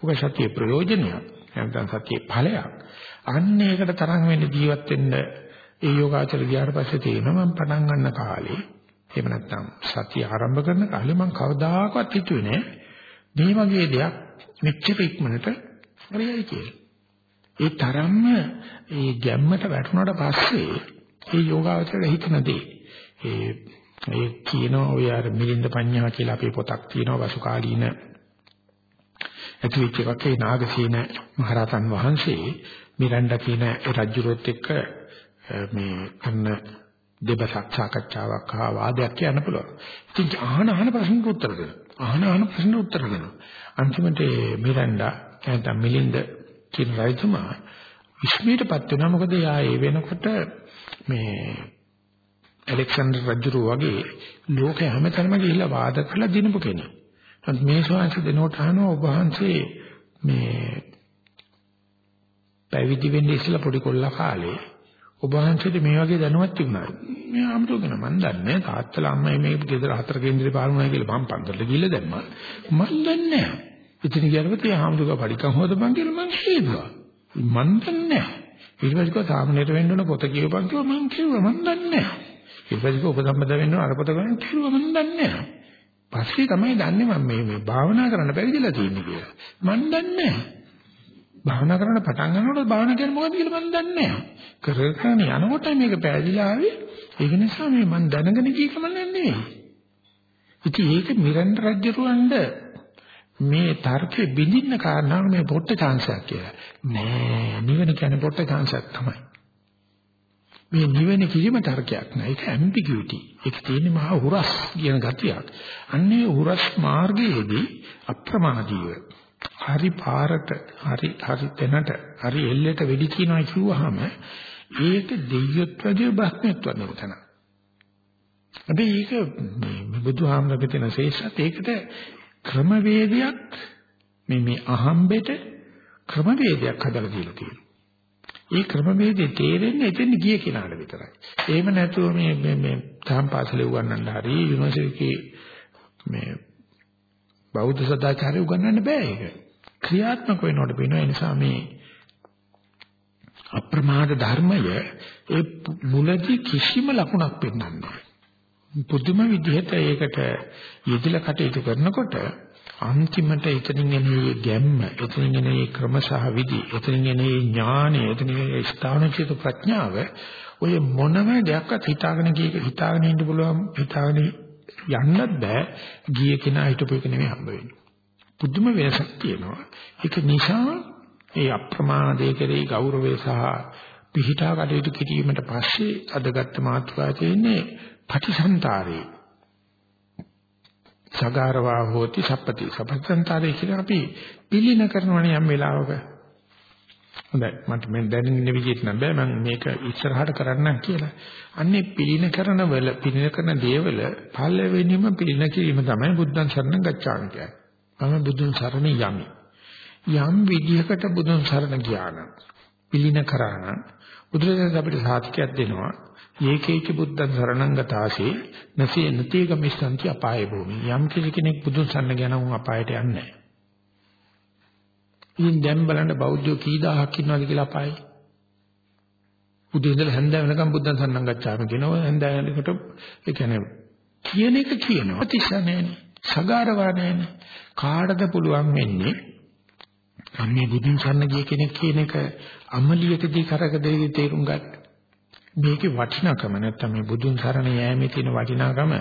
ඔක සතිය ප්‍රයෝජනයක්. නැත්නම් සතිය ඵලයක්. අන්න ඒකට තරම් වෙන්න ජීවත් වෙන්න ඒ යෝගාචර ගියාට පස්සේ තේරෙනවා මම පටන් ගන්න කාලේ එහෙම නැත්නම් සතිය ආරම්භ කරන කාලේ මම කවදාකවත් හිතුවේ නෑ මේ වගේ දෙයක් මෙච්චර ඉක්මනට හරියයි කියලා. ඒ තරම්ම ඒ ගැම්මට වැටුණාට පස්සේ ඒ යෝගාවචරයට හිතන දේ ඒ ඒ කියන ඔය අර මිලින්ද පඤ්ඤා කියලා අපේ පොතක් තියෙනවා වසුකාලීන ඇතිවෙච්ච එකක් ඒ නාගසේන මහරහතන් වහන්සේ මිරණ්ඩා කියන ඒ රජුරොත් එක්ක මේ කරන දෙබසක් සාකච්ඡාවක් හා වාදයක් කියන්න පුළුවන්. ඉතින් අහන අහන ප්‍රශ්නට උත්තර දෙනවා. අහන අහන ප්‍රශ්නට උත්තර දෙනවා. අන්තිමට මිරණ්ඩා නැත්නම් මිලින්ද කියන රජතුමා විශ්මයටපත් වෙනවා මොකද යා ඒ වෙනකොට මේ ඇලෙක්සැන්ඩර් රජුරු වගේ ලෝකෙ හැමතැනම ගිහිල්ලා වාද කරලා දිනපු කෙනෙක්. මේ ශාංශ දෙනකොට අහනවා ඔබ වහන්සේ මේ පැවිදි වෙන්න ඉස්සලා පොඩි කොල්ලා කාලේ ඔබ වහන්සේට මේ වගේ දැනුවත් තිබුණාද? මේ ආමතුගෙන මන් දන්නේ තාත්තලා අම්මයි මේ ගෙදර හතර කේන්දරේ පාරුණා කියලා මම පන්සලට ගිහිල්ලා දැම්මා. මන් දන්නේ නැහැ. ඉතින් කියනකොට ඒ ආමතුක පරිකම් හොදපන් කියලා මං කියනවා. මන් දන්නේ නැහැ. ඊට පස්සේ කෝ සාමනීර වෙන්න ඕන පොත කියවපන් කිව්වා මං කිව්වා මන් දන්නේ නැහැ. ඊට පස්සේ කෝ උපසම්පද වෙන්න ඕන අර පොත ගන්න කිව්වා මන් දන්නේ නැහැ. පස්සේ තමයි දන්නේ මම මේ මේ භාවනා කරන්න පැවිදිලා තියෙන්නේ කියලා. මන් දන්නේ නැහැ. භාවනා කරන්න පටන් ගන්නකොට භාවනා කියන්නේ මොකක්ද කියලා මම දන්නේ නැහැ. කරගෙන යනකොට මේක පැහැදිලා ආවේ. ඒක නිසා මේ මම දැනගෙන ගිය කම නෙවෙයි. ඉතින් ඒක මිරණ්ඩ රජුරවණ්ඩ මේ තර්කෙ බිඳින්න කාරණාව මේ පොට්ට chance එකක් කියලා. නෑ නිවන කියන්නේ පොට්ට chance එකක් තමයි. මේ නිවන කිසිම තර්කයක් නෑ. ඒක ambiguity. ඒක තියෙන්නේ මහා හුරස් කියන ගතියක්. අන්නේ හුරස් මාර්ගයේදී අප්‍රමාදීව හරි පාරට හරි හරි තැනට හරි එල්ලයට වෙඩි තියනවා කිව්වහම ඒක දෙයියොත් වගේ බ්‍රහ්මයොත් වගේ තැන. හැබැයි ඒක මේ බුදුහාමරගේ තියෙන ශේෂත් ඒකට ක්‍රමවේදයක් මේ මේ අහම්බෙට ක්‍රමවේදයක් හදලා දීලා තියෙනවා. ඒ ක්‍රමවේදේ තේරෙන්නේ එතෙන් ගිය කෙනාට විතරයි. එහෙම නැතුව මේ මේ මේ තාම් පාසලේ උගන්වන්න හරි යුනිවර්සිටි මේ බෞද්ධ සදාචාරය උගන්වන්න බෑ ඒක. ක්‍රියාත්මක වෙනකොට වෙනවා ඒ නිසා මේ අප්‍රමාද ධර්මය ඒ මුලදී කිසිම ලකුණක් පෙන්වන්නේ නැහැ. පුදුම විදිහට ඒකට යෙදিলা කටයුතු කරනකොට අන්තිමට එතනින් එන මේ ගැම්ම, එතනින් එන මේ ක්‍රම සහ විදි, එතනින් එන මේ ඥානය, එතනින් එන ස්ථානචිත ප්‍රඥාව ඔය මොනම දෙයක්වත් හිතාගෙන ගියක හිතාගෙන ඉන්න පුළුවන් හිතාගෙන යන්නත් බෑ ගිය කෙනා හිටපු එක නෙමෙයි හම්බ වෙන්නේ. පුදුම වෙනසක් තියෙනවා. ඒක නිසා ඒ අප්‍රමාදයේ කෙරෙහි ගෞරවය සහ පිහිටා කටයුතු කිරීමට පස්සේ අදගත් මාතෘකාව තියෙන්නේ පටිසන්තරේ සගාරවා හෝති සප්පති සප්පසන්තරේ කියලා අපි පිළින කරනවනේ යම් වෙලාවක හොඳයි. මට මම දැනෙන විදිහට නම් බෑ. මම මේක ඉස්සරහට කරන්නම් කියලා. අන්නේ පිළින කරන වල පිළින කරන දේවල පළවෙනිම පිළින කිරීම තමයි බුද්ධං සරණ ගච්ඡාමි කියන්නේ. මම බුදුන් සරණ යමි. යම් විදිහකට බුදුන් සරණ ගියා නම් පිළින කරා නම් බුදුරජාණන් අපිට සාතිකයක් දෙනවා. ඒකේච බුද්ධං සරණං ගතාසේ නැසේ නතේ ගමිස්සන්ති අපාය භූමි යම් කෙනෙක් බුදුන් සරණ ගියා නම් අපායට යන්නේ නැහැ. ඉතින් දැන් බලන්න බෞද්ධයෝ කී දහහක් ඉන්නවද කියලා අපායේ. උදේ ඉඳලා හැන්ද වෙනකම් බුද්ධං සරණං ගච්ඡාමි කියනවා හැන්ද වෙනකොට ඒ කියන්නේ කියන එක කියනවා. තිස්සනේනේ සගාරවා නෑනේ කාටද පුළුවන් වෙන්නේ? අන්නේ බුදුන් සරණ ගිය කෙනෙක් කියන එක අමලියකදී කරකදේ තේරුම් ගන්න. මේකේ වටිනාකම නැත්තම් මේ බුදුන් සරණ යෑමේ තියෙන වටිනාකම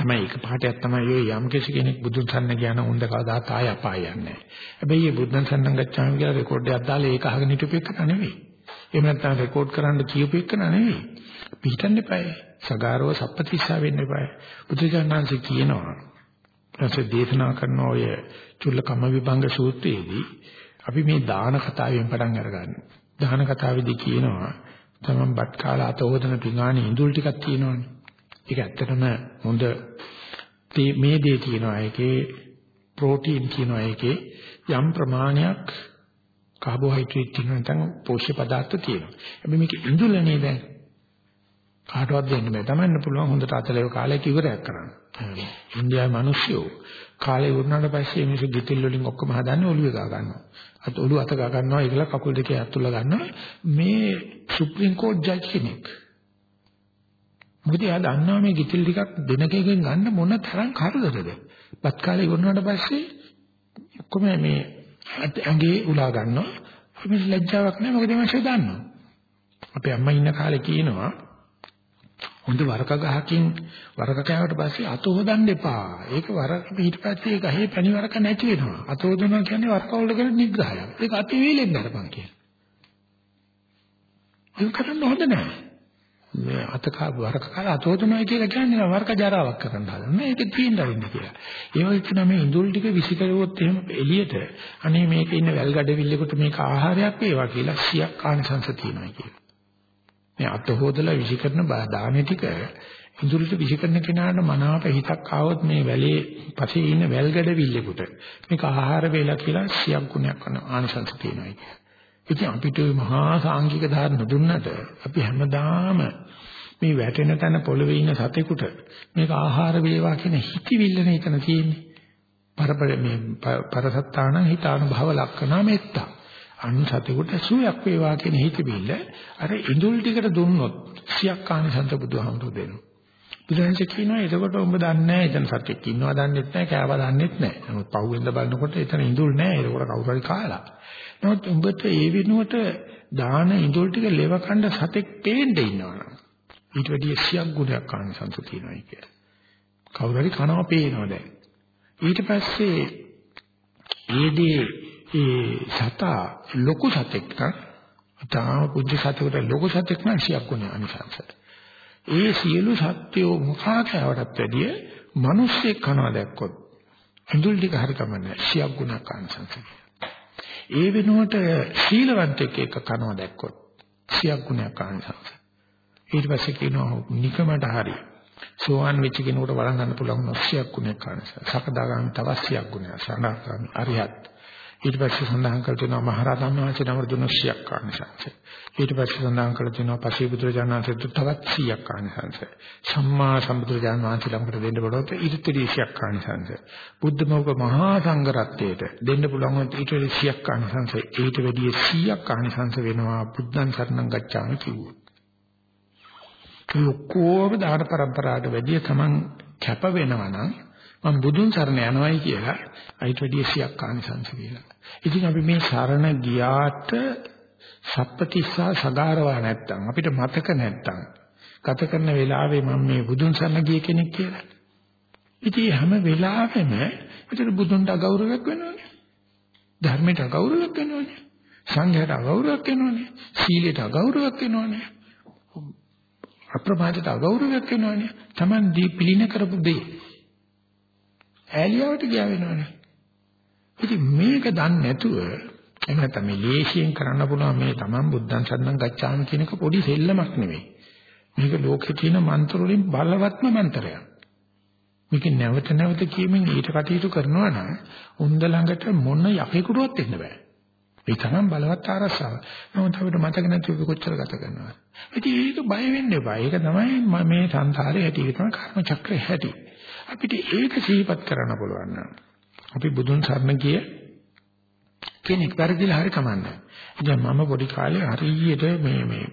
තමයි එක පාඩයක් තමයි ඔය යම් කෙනෙක් බුදුන් සරණ ගියා නම් උන්ද කවදාත් ආය අපාය යන්නේ නැහැ. හැබැයි මේ බුදුන් සරණ ගච්ඡාම කියලා රෙකෝඩ් එකක් දාලා ඒක අහගෙන හිටපු එක නෙවෙයි. එහෙම නැත්නම් රෙකෝඩ් කරන්න කියපු එක නෙවෙයි. පිටින් එපායි. සගාරව සප්පතිස්සා වෙන්න එපායි. බුදුජානනාංශ කියනවා. ඊට දේශනා කරන ඔය චුල්ලකම විභංග සූත්‍රයේදී අපි මේ දාන කතාවෙන් පටන් අරගන්නවා. දාන කතාවේදී කියනවා තමන් බත් කාලා අත හොදන පිඟානේ ඉඳුල් ටිකක් තියෙනවනේ. ඒක ඇත්තටම හොඳ මේ දේ තියෙනවා. ඒකේ ප්‍රෝටීන් තියෙනවා. ඒකේ යම් ප්‍රමාණයක් කාබෝහයිඩ්‍රේට් තියෙනවා නැත්නම් පෝෂ්‍ය පදාර්ථ තියෙනවා. හැබැයි මේක ඉඳුල්නේ දැන් කාටවත් දෙන්න බෑ. තමන්න පුළුවන් හොඳට අතලේව කාලයක ඉවරයක් කරන්න. ඉන්දියාවේ මිනිස්සු කාලේ වුණාට පස්සේ මිනිස්සු ගිතිල් වලින් ඔක්කොම හදන්නේ ඔළුවේ ගා ගන්නවා. අත ඔළුව අත ගා ගන්නවා ඒකල කකුල් දෙකේ අතුල්ල ගන්නවා. මේ සුප්‍රීම කෝට් ජජ් කෙනෙක්. මොකද එයා දන්නවා මේ ගිතිල් ටිකක් දිනකකින් ගන්න මොන තරම් කරදරද. පත් කාලේ වුණාට පස්සේ ඔක්කොම මේ ඇඟේ උලා ගන්නවා. මේ ලැජ්ජාවක් නැහැ මොකද මේ දන්නවා. අපේ අම්මා ඉන්න කාලේ කියනවා හොඳ වරක ගහකින් වරක කෑවට පස්සේ අත හොදන්න එපා. ඒක වරක පිටපැත්තේ ගහේ පැණි වරක නැති වෙනවා. අත හොදනවා කියන්නේ වරක වලට කරන නිග්‍රහයක්. ඒක අති වේලෙන් දරපන් කියලා. ඒක කරන්න හොඳ නැහැ. මේ අතක වරක කාලා අතෝතුමයි කියලා කියන්නේ වරක ජරාවක් කරන්න හදන. මේක තියෙන්න අරින්න කියලා. ඒ වගේ කියන මේ ඉඳුල් ටික විසිකරුවොත් එහෙම එළියට අනේ මේක ඉන්න වැල් ගඩවිල්ලෙකුට මේක ආහාරයක් වේවා කියලා සියක් ආනිසංස තියෙනවා කියලා. මේ අත හොදලා විසිකරන දානේ ටික ඉඳුල්ට විසිකරන කෙනාට මනාප හිතක් ආවොත් මේ වැලේ පස්සේ ඉන්න වැල් ගඩවිල්ලෙකුට මේක ආහාර වේලා කියලා සියක් ගුණයක් කරන ආනිසංස තියෙනවා කියලා. ඉතින් අපිට මහා සාංගික ධර්ම දුන්නට අපි හැමදාම මේ වැටෙන තැන පොළවේ ඉන්න සතෙකුට මේක ආහාර වේවා කියන හිතවිල්ලනේ එතන තියෙන්නේ. පරපර මේ පරසත්තාන හිතානුභව ලක්කනා මෙත්තා. අන් සතෙකුට සුවයක් වේවා කියන හිතවිල්ල අර ඉඳුල් ටිකට දුන්නොත් සියක් ආනිසන්ත බුදුහාමුදුරු දෙනවා. බුදුහන්සේ කියනවා එතකොට ඔබ දන්නේ නැහැ එතන සත්‍යෙක් ඉන්නවා දන්නෙත් නැහැ කෑවා දන්නෙත් නැහැ. නමුත් පහුවෙන්ද බලනකොට එතන ඉඳුල් නැහැ. ඒකට කවුරු හරි කාලා. නමුත් උඹට ඒ වෙනුවට දාන ඉඳුල් ටික ලෙව කණ්ඩ සතෙක් පේන්න ඉන්නවනම් ඊට වැඩිය සියක් ගුණයක් ආනිසංස තියෙනවායි කියලා. කවුරු හරි කනවා පේනවා දැන්. ඊට පස්සේ ඒදී ඒ සතා ලොකු සතෙක් නම් තාම පුජ්‍ය සතෙකුට ලොකු සතෙක් නම් සියක් ගුණ ආනිසංසට. ඒ සියලු සත්‍යෝ මුඛාකයවටත් වැඩිය මිනිස්සෙක් කනවා දැක්කොත් ඉඳුල් ටික හරි කමන්නේ සියක් ගුණක් ආනිසංස. ඒ වෙනුවට සීලවන්තෙක් එක්ක කනවා දැක්කොත් සියක් ගුණයක් ආනිසංස. ඊට පස්සේ කියනවා නිකමට හරි සෝවන් වෙච්ච කෙනෙකුට වළංගන්න පුළුවන් නොසියක් ගුණයක් ආනිසංස. සකදාගාමි තවත් සියක් ගුණයක්. සනාගාමි අරියත් ඊට පස්සේ සඳහන් කළ තියෙනවා මහරහතන් වහන්සේ නමර දුන්න 100ක් ආනිසංස. ඊට පස්සේ සඳහන් කළ තියෙනවා පසේ බුදුරජාණන් වහන්සේ තවත් 100ක් ආනිසංස. සම්මා සම්බුදුරජාණන් වහන්සේ ළඟට දෙන්න බලවත් ඊට 100ක් ආනිසංස. බුද්ධ මෝග මහා සංඝරත්නයට දෙන්න පුළුවන් ඊට 100ක් ආනිසංස. ඊට වැඩිය 100ක් ආනිසංස වෙනවා බුද්ධං සරණං ගච්ඡාමි කිව්වොත්. ඒ ඔක්කොම දාන પરම්පරාවට වැඩිය තමන් කැප වෙනවා නම් මම බුදුන් සරණ යනවායි කියලා අයිට වැඩිය සියක් ආනිසංස කියලා. ඉතින් අපි මේ සරණ ගියාට සප්පතිස්සා සගාරවා නැත්තම් අපිට මතක නැත්තම් ගත කරන වෙලාවේ මම මේ බුදුන් සරණ ගිය කෙනෙක් කියලා. ඉතින් හැම වෙලාවෙම ඒතර බුදුන්ට අගෞරවයක් වෙනවනේ. ධර්මයට අගෞරවයක් වෙනවනේ. සංඝයට අගෞරවයක් වෙනවනේ. සීලයට අගෞරවයක් වෙනවනේ. අප්‍රමාදයට අගෞරවයක් වෙනවනේ. Taman දී පිළින කරපු දේ ඈලියාවට ගියා වෙනවනේ. ඉතින් මේක දන්නේ නැතුව එහෙම නැත්නම් මේ ලේසියෙන් කරන්න පුළුවන් මේ තමන් බුද්ධං සරණං ගච්ඡාමි කියන එක පොඩි සෙල්ලමක් නෙවෙයි. මේක ලෝකේ තියෙන මන්ත්‍ර වලින් බලවත්ම මන්ත්‍රයක්. මේක නැවත නැවත කියමින් ඊට කටයුතු කරනවා නම් උන්ද ළඟට මොන යකෙකුටවත් එන්න බෑ. ඒ තරම් බලවත් ආරසාව. නමුත් අපිට මතක නැතුව කොච්චර ගත කරනවද? ඉතින් ඒක බය වෙන්න එපා. ඒක තමයි මේ සංසාරේ හැටි. ඒක තමයි කර්ම චක්‍රේ හැටි. අපිට ඒක සිහිපත් කරන්න පුළුවන් නම් අපි බුදුන් සරණ ගිය කෙනෙක් වැරදිලා හරි කමන්නේ. ඉතින් මම පොඩි කාලේ හරියට මේ මේ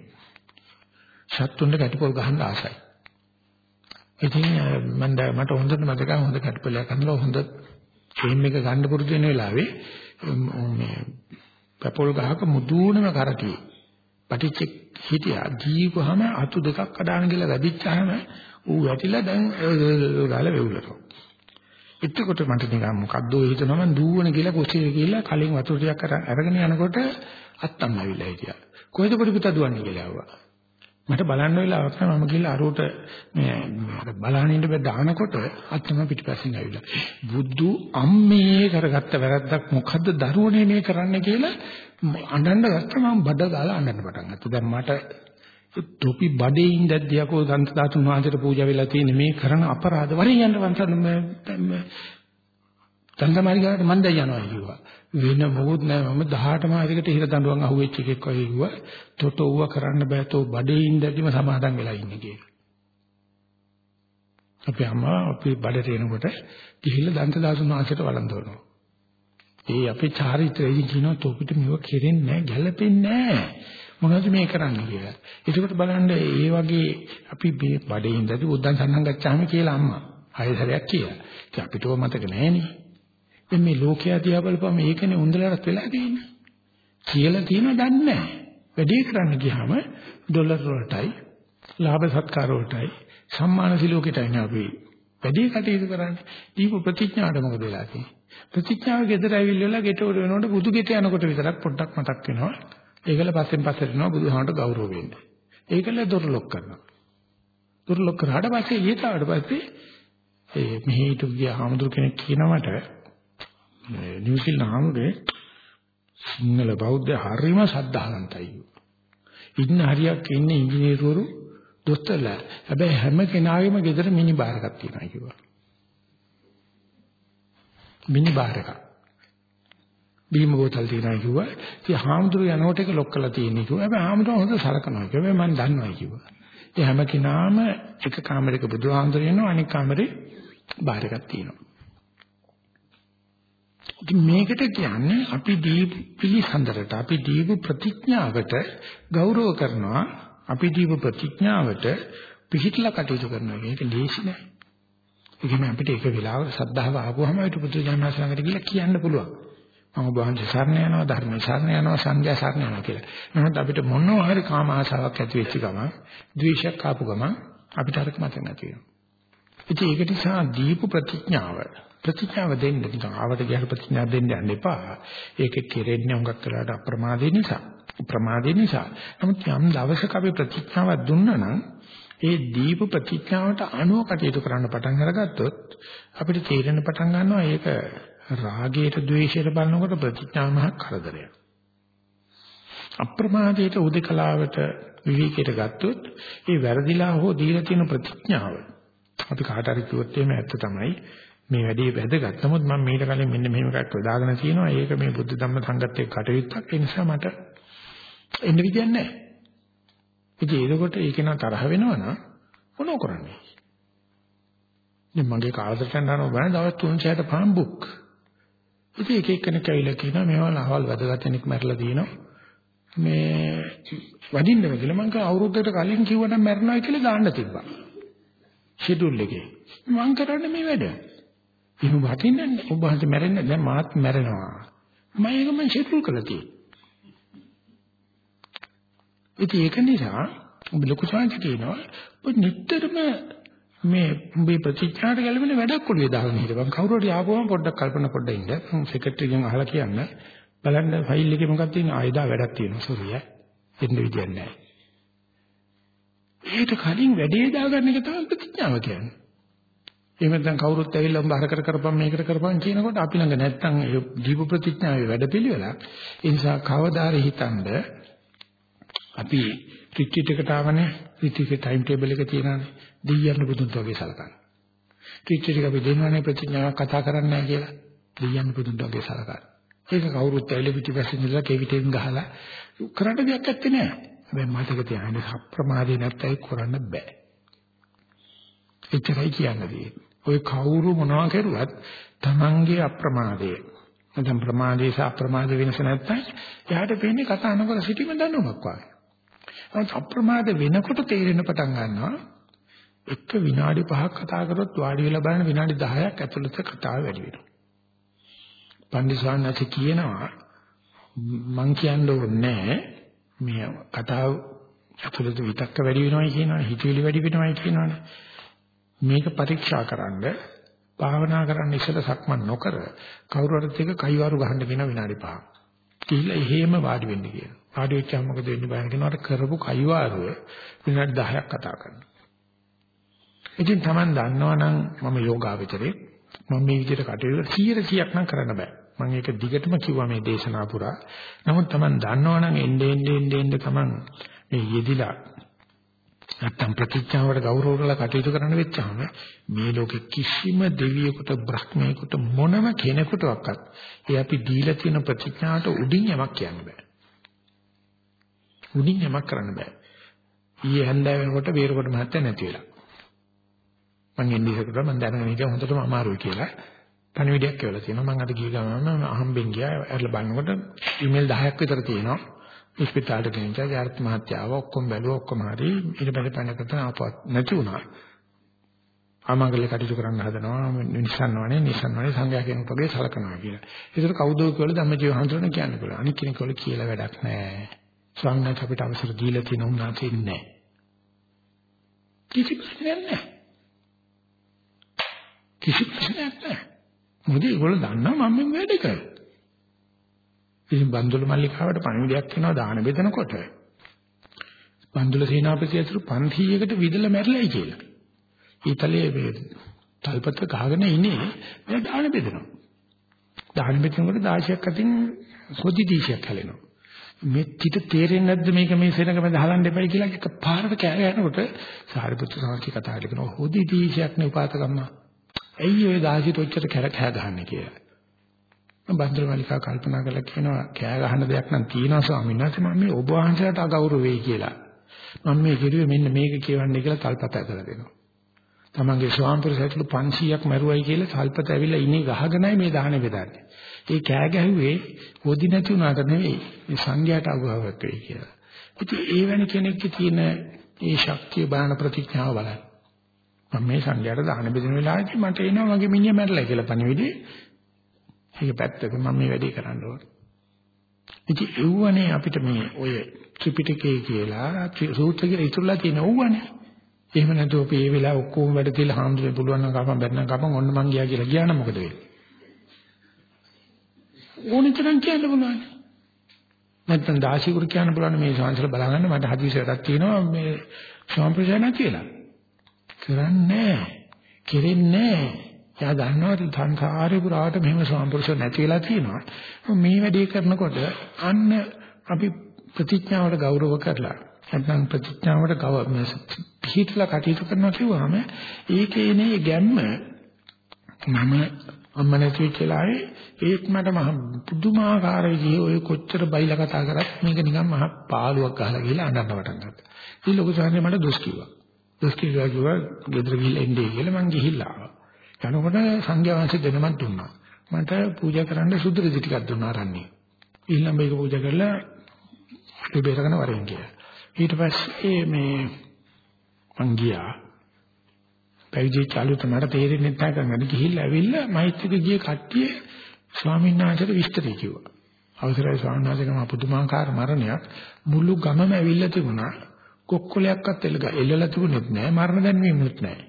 සත්තුන්ට ගැටපොල් ගහන්න ආසයි. ඉතින් මම මට හොඳට මතකයි හොඳ ගැටපොලයක් ගන්නලා හොඳ ෆේම් එක ගන්න පුරුදු වෙන වෙලාවේ මේ පැපොල් ගහක මුදුනම කරටියේ පටිච්ච හිටියා ජීවහම අතු දෙකක් කඩාන ගිහලා වැදිච්චාම ඌ වැටිලා දැන් ගාලා වෙවුලට. එතකොට මට නිකන් මොකද්ද හිතනවා මං දුවන කියලා කුස්සියේ ගිහලා කලින් වතුර ටිකක් අරගෙන යනකොට අත්තම් ඇවිල්ලා හිටියා. කොහෙද පොඩි පුතා දුවන්නේ කියලා ඇහුවා. මට බලන්න වෙලාවක් නැහැ මම ගිහලා අරුවට මේ බලහන් ඉන්න බෑ දානකොට අත්තම පිටිපස්සෙන් ඇවිල්ලා. බුදු අම්මේ කරගත්ත වැරද්දක් මොකද්ද දරුවනේ මේ කරන්නේ කියලා අඬන්න ගත්තා මම බඩ ගාලා අඬන්න පටන් ගත්තා. දැන් මට තොපි බඩේ ඉඳද්දී යකෝ දන්ත ධාතුන් වහන්සේට පූජා වෙලා තියෙන මේ කරන අපරාධ වරින් යන්න වන්සන චන්දමාරි ගාවට මන් දැන් යනවා කිව්වා. වෙන මොකුත් නැහැ මම 18 මාසයකට හිර දඬුවම් අහුවෙච්ච එකෙක් වගේ කිව්වා. තොට ඌව කරන්න බෑ. තෝ බඩේ ඉඳද්දිම සමාදම් වෙලා ඉන්නේ කියලා. අපි අම්මා අපි බඩට එනකොට ගිහිල්ලා දන්ත ධාතුන් වහන්සේට වළඳනවා ඒ අපේ චාරිත්‍රයෙන් කියනවා තොපිට මෙව කෙරෙන්නේ නැහැ ගැළපෙන්නේ නැහැ මොනවද මේ කරන්නේ කියලා. ඒකට බලන්න ඒ වගේ අපි මේ බඩේ ඉඳලා උද්දන් සම්හන් ගච්ඡාම කියලා අම්මා හය සැරයක් කියලා. ඉතින් අපිට ඔය මතක නැහැනේ. දැන් මේ ලෝකයා දිහා බලපුවම ඒකනේ උන්දලට වෙලා තියෙන්නේ. කියලා තියෙනව දන්නේ නැහැ. වැඩේ කරන්න ගියාම ඩොලර් වලටයි, ලාභ සත්කාර වලටයි, සම්මාන සිලෝකෙටයි නේ අපි වැඩේ කටයුතු කරන්නේ. දීප ප්‍රතිඥාවට මොකද වෙලා තියෙන්නේ? ප්‍රතිඥාව ගෙදර ඇවිල්ලා ගෙට උඩ වෙනකොට බුදු ගෙට යනකොට විතරක් පොඩ්ඩක් මතක් වෙනවා. ඒකල පස්සෙන් පස්සට යනවා බුදුහාමට ගෞරව වෙන්න. ඒකල දොර ලොක් කරනවා. දොර ලොක් කරාට පස්සේ ඊට ආවට පස්සේ ඒ මෙහෙට ගිය හාමුදුර කෙනෙක් කියනවට නිව්සීලන්ත හාමුදුරේ සිංහල බෞද්ධ හරිම සද්ධාවන්තයි. ඉන්න හරියක් ඉන්නේ ඉංජිනේරුවරු දොස්තරලා. හැබැයි හැම කෙනාගේම ගෙදර මිනි බාර් එකක් තියෙනවා කිව්වා. මිනි බාර් එකක්. බීම බෝතල් තියනවා කිව්වා. ඉතින් හාමුදුරුවෝ යනකොට ඒක ලොක් කරලා තියෙන්නේ කිව්වා. හැබැයි හාමුදුරුවෝ හොඳ සලකනවා කිව්වා. මම දන්නවා කිව්වා. ඒ හැම කෙනාම එක කාමරයක බුදුහාමුදුරුවෝ ඉන්නවා අනෙක් කාමරේ බාර් එකක් තියෙනවා. ඉතින් මේකට කියන්නේ අපි දීපු පිළිසඳරට අපි දීපු ප්‍රතිඥාවට ගෞරව කරනවා අපි දීපු ප්‍රතිඥාවට පිළිහිట్లా කටයුතු කරනවා මේක ලේසි නෑ. ඒ කියන්නේ අපිට එක වෙලාවක සද්ධාව ආවම ඒක පුදුජනනාස ළඟට ගිහිල්ලා කියන්න පුළුවන්. මම බාහිර සරණ යනවා ධර්ම සරණ යනවා සංඝයා සරණ යනවා කියලා. නමුත් අපිට මොනවා හරි කාම ආශාවක් ඇති වෙච්ච ගමන්, ද්වේෂයක් ආපු ගමන් අපිට අරක මතක නැති වෙනවා. ඉතින් ඒක නිසා දීපු ප්‍රතිඥාව ප්‍රතිඥාව දෙන්න නිකන් ආවට ගියහට ප්‍රතිඥාව දෙන්න යන්න එපා. ඒක කෙරෙන්නේ හුඟක් වෙලාට අප්‍රමාදේ නිසා. ප්‍රමාදේ නිසා. නමුත් යම් දවසක අපි ප්‍රතිඥාවක් දුන්නා නම් ඒ දීප ප්‍රතිඥාවට අනුව කටයුතු කරන්න පටන් අරගත්තොත් අපිට තේරෙන පටන් ගන්නවා ඒක රාගයට ද්වේෂයට බලනකොට ප්‍රතිඥාව මහ කරදරයක්. අප්‍රමාදයට උදකලාවට විවේකයට ගත්තොත් ඒ වැරදිලා හෝ දීලා තියෙන ප්‍රතිඥාව අපි කාට හරි කිව්වොත් එහෙම ඇත්ත තමයි මේ වැඩේ වැදගත්. නමුත් මම මීට කලින් මෙන්න මෙහෙම එකක් යොදාගෙන තියෙනවා. ඒක මේ බුද්ධ ධම්ම සංගතයේ කටයුත්තක්. ඒ නිසා මට එන්න විදියක් නැහැ. ඉතින් ඒකකොට ඒක නා තරහ වෙනවා නම් මොනව කරන්නේ? ඉතින් මගේ කාලසටහන ගන්න බෑ දවස් 300ට පහන් බුක්. ඉතින් එක එක්කෙනෙක් ඇවිල්ලා කියනවා මේවා ලහවල් වැදගත් කෙනෙක් මැරලා දිනවා. මේ වඩින්නම කියලා මං අවුරුද්දකට කලින් කිව්වනම් මැරෙනවා කියලා දාන්න තිබ්බා. ෂෙඩියුල් එකේ. මං කරන්නේ මේ වැඩ. එහෙම වටින්නේ ඔබ හන්ද මැරෙන්නේ දැන් මාත් මැරෙනවා. මම ඒක මං ෂෙඩියුල් කරලා තියෙන්නේ. ඉතින් ඒක නිසා ඔබ ලොකු සංකේත කියනවා ඔබ නිටතරම මේ උඹේ ප්‍රතිචාර ගැලවෙන වැඩක් ඔළුවේ දාගෙන හිටපන් කවුරු හරි ආවම පොඩ්ඩක් කල්පනා පොඩ්ඩක් ඉන්න. මම සෙක්‍රටරිගෙන් අහලා කියන්න. බලන්න ෆයිල් එකේ මොකක්ද තියෙන්නේ? ආයදා වැඩක් තියෙනවා. සෝරිය. එන්න විදියක් නැහැ. ඊට කලින් වැඩේ දාගන්න එක තමයි ප්‍රතිඥාව කියන්නේ. එහෙම නැත්නම් කවුරුත් ඇවිල්ලා උඹ අර කර කරපම් මේකට කරපම් කියනකොට අපි ළඟ නැත්නම් ඒ දීප ප්‍රතිඥාවේ වැඩපිළිවෙලක් ඒ නිසා කවදාරි හිතනද අපි රිට්‍රීට් එකට ආවනේ රිට්‍රීට් ටයිම් ටේබල් එක තියෙනවානේ දෙයියන් බුදුන් වගේ සලකන. රිට්‍රීට් එක අපි දෙන්නවනේ ප්‍රතිඥාවක් කතා කරන්නේ නැහැ කියලා. දෙයියන් බුදුන් වගේ සලකන. ඒක කවුරුත් ඇවිල්ලා පිටිපස්සේ ඉඳලා කෙවිතෙන් ගහලා කරන්න දෙයක් නැත්තේ නෑ. හැබැයි මතක තියාගන්න අප්‍රමාදී නැත්තයි කරන්න බෑ. එච්චරයි කියන්නේ. ඔය කවුරු මොනවා කරුවත් Tamange අප්‍රමාදය නැත්නම් ප්‍රමාදේ සහ අප්‍රමාද වෙනස නැත්නම් එයාට වෙන්නේ කතා නොකර සිටීම දන්නවක් වගේ. නමුත් අප්‍රමාද වෙනකොට තේරෙන්න පටන් ගන්නවා එක විනාඩි 5ක් කතා කරොත් වාඩි වෙලා බලන විනාඩි 10ක් ඇතුළත කතාව වැඩි වෙනවා. පන්දිස්වාමීන් කියනවා මං කියන්න ඕනේ මේ කතාව ඇතුළත විතක්ක වැඩි වෙනවයි කියනවා හිතවිලි වැඩි වෙනවයි කියනවනේ. මේක පරීක්ෂා කරන්න භාවනා කරන්න ඉස්සෙල්ලා සක්මන් නොකර කවුරු හරි එක කයිවාරු ගහන්න කියන විනාඩි 5ක්. කියලා එහෙම වාඩි වෙන්න කියනවා. වාඩි වෙච්චාම මොකද වෙන්නේ බලන්න කියනවාට කරපු කයිවාරුව විනාඩි 10ක් කතා කරනවා. ඉතින් Taman දන්නවනම් මම යෝගාවචරේ මම මේ විදිහට කටයුතු 100ක් නම් කරන්න බෑ. මම ඒක දිගටම කිව්වා මේ දේශනා පුරා. නමුත් Taman දන්නවනම් එන්නේ එන්නේ එන්නේ Taman මේ යෙදිලා නැත්තම් ප්‍රතිඥාවට ගෞරව කරලා කටයුතු කරන්න වෙච්චාම මේ ලෝකෙ කිසිම දෙවියෙකුට බ්‍රහ්මයෙකුට මොනම කෙනෙකුටවත් ඒ අපි දීලා තියෙන ප්‍රතිඥාවට උඩින් යමක් කියන්න බෑ. උඩින් යමක් කරන්න බෑ. ඊයේ හැන්දෑව වෙනකොට වීරකොට මහත්තයා නැති වෙලා. මං එන්නේ ඉස්සරට මං දැනගෙන හිටියා හොඳටම අමාරුයි කියලා. පණිවිඩයක් කියලා තියෙනවා. මං අද ගිහ ගමන් අහම්බෙන් ගියා. ඇරලා බලනකොට ඊමේල් 10ක් විතර තියෙනවා. ඉස්පිතාලට ගෙනිච්චා ජාර්ත් මහත්තයාව ඔක්කොම බැලුවා ඔක්කොම හරි ඊට පස්සේ පැනකට ආපුවත් නැති වුණා. ආමංගලේ කටයුතු කරන්න හදනවා නිසන්වනේ නිසන්වනේ සංඝයා කෙනෙක් වගේ සලකනවා කියලා. ඒතර කවුද කියලා ධම්මජීව හඳුනන කියන්නේ කියලා. අනික් කෙනෙක් වල කියලා වැඩක් නැහැ. ස්වාමීන් අපිට අවසර දීලා තියෙන උන්වහන්සේ ඉන්නේ නැහැ. කිසි ප්‍රශ්නයක් නැහැ. කිසි ප්‍රශ්නයක් නැහැ. මොකද ඒගොල්ලෝ දන්නවා මම මේ වැඩ කරන්නේ. ඉතින් බන්දුල මල්ලිකාවට පණිවිඩයක් වෙනවා දාන බෙදනකොට බන්දුල සේනාපති ඇතුළු 500කට විදලා මැරලයි කියලා. ඊතලයේ මේ තල්පත ගහගෙන ඉන්නේ මම දාන බෙදනවා. දාන බෙදනකොට 16ක් අතින් සොදි දීශයක් හැලෙනවා. මේ පිට තේරෙන්නේ නැද්ද මේක මේ සෙනඟ මැද හලන්න එපයි කියලා එක පාරට කෑ ගන්නකොට සාරිපුත්‍ර සාන්ති කතා කරනවා හොදි දීශයක් නේ උපාතකම්මා. ඇයි ඔය 16 ඔච්චර කැර කෑ ගහන්නේ කියලා. බන්දර මල්ලිකා කල්පනා කරලා කියනවා කෑ ගහන දෙයක් නම් තියෙනවා ස්වාමීන් වහන්සේ මම මේ ඔබ වහන්සේට අගෞරව වෙයි කියලා. මම මේ කිරුවේ මෙන්න මේක කියවන්නේ කියලා තල්පත ඇදලා දෙනවා. තමන්ගේ ස්වාමීන් වහන්සේට 500ක් මරුවයි කියලා තල්පත ඇවිල්ලා ඉන්නේ ගහගෙනයි මේ දාහනේ බෙදන්නේ. ඒ කෑ ගැහුවේ හොදි නැති උනාට නෙවෙයි මේ සංඝයාට අගෞරවයක් වෙයි කියලා. ඉතින් ඒ වෙන කෙනෙක්ගේ තියෙන ඒ ශක්තිය බාහන ප්‍රතිඥාව බලන්න. මම මේ සංඝයාට දාහන බෙදෙන වෙලාවේදී මට එනවා මගේ මිනිහ මැරලා කියලා පණිවිඩේ ඒක පැත්තක මම මේ වැඩේ කරන්න ඕනේ. ඉතින් ඒවනේ අපිට මේ ඔය ත්‍රිපිටකය කියලා සූත්‍ර කියලා ඉතුරුලා තියෙන ඕවනේ. එහෙම නැතුව අපි මේ වෙලාව ඔක්කොම වැඩ තියලා හාමුදුරේ පුළුවන් නම් කපන් බැන්නම් කපන් ඔන්න මං ගියා කියලා ගියා නම් මොකද වෙන්නේ? ඕනෙ තරම් කියන්න පුළුවන්. නැත්නම් දාසිකුරු කියන්න පුළුවන් මේ සංසල බලගන්න මට හදිසියටක් තියෙනවා මේ සම්ප්‍රජාන කියලා. කරන්නේ නැහැ. කෙරෙන්නේ නැහැ. එයා දන්නවද සංසාරේ පුරාට මෙහෙම සම්පූර්ණ නැති වෙලා තියෙනවා. මේ වැඩේ කරනකොට අන්න අපි ප්‍රතිඥාවට ගෞරව කරලා නැත්නම් ප්‍රතිඥාවට ගව පිළිහිట్లా කටයුතු කරනවා කිව්වම ඒකේ නේ ගැම්ම මම අම්ම නැති වෙලාවේ ඒත් මට මහ පුදුමාකාර විදිහේ ඔය කොච්චර බයිලා කතා කරත් මේක නිකන් මහ පාළුවක් ගහලා ගිහලා අඬන්න පටන් ගත්තා. ඉතින් ලොකු සාරනේ මට දොස් කිව්වා. දොස් කිව්වා කිව්වා ගෙදර ගිහලා එන්නේ කියලා මං ගිහිල්ලා ආවා. යනකොට සංඝයා වහන්සේ දෙනමක් දුන්නා. මට පූජා කරන්න සුදු රෙදි ටිකක් දුන්නා රන්නේ. ඊළඟ මේක පූජා කරලා ඉබේරගෙන වරෙන් ගියා. ඊට පස්සේ මේ මං ගියා. පැවිදි චාලුත මට තේරෙන්නේ නැහැ කංගද ගිහිල්ලා ඇවිල්ලා මෛත්‍රික ගිය කට්ටිය ස්වාමීන් වහන්සේට විස්තරය කිව්වා. අවසරයි ස්වාමීන් වහන්සේ ගම පුදුමාකාර මරණයක් මුළු ගමම ඇවිල්ලා තිබුණා. කොක්කොලයක්වත් එල්ල එල්ලලා තිබුණෙත් නැහැ මරණ දැන්වීමුත් නැහැ.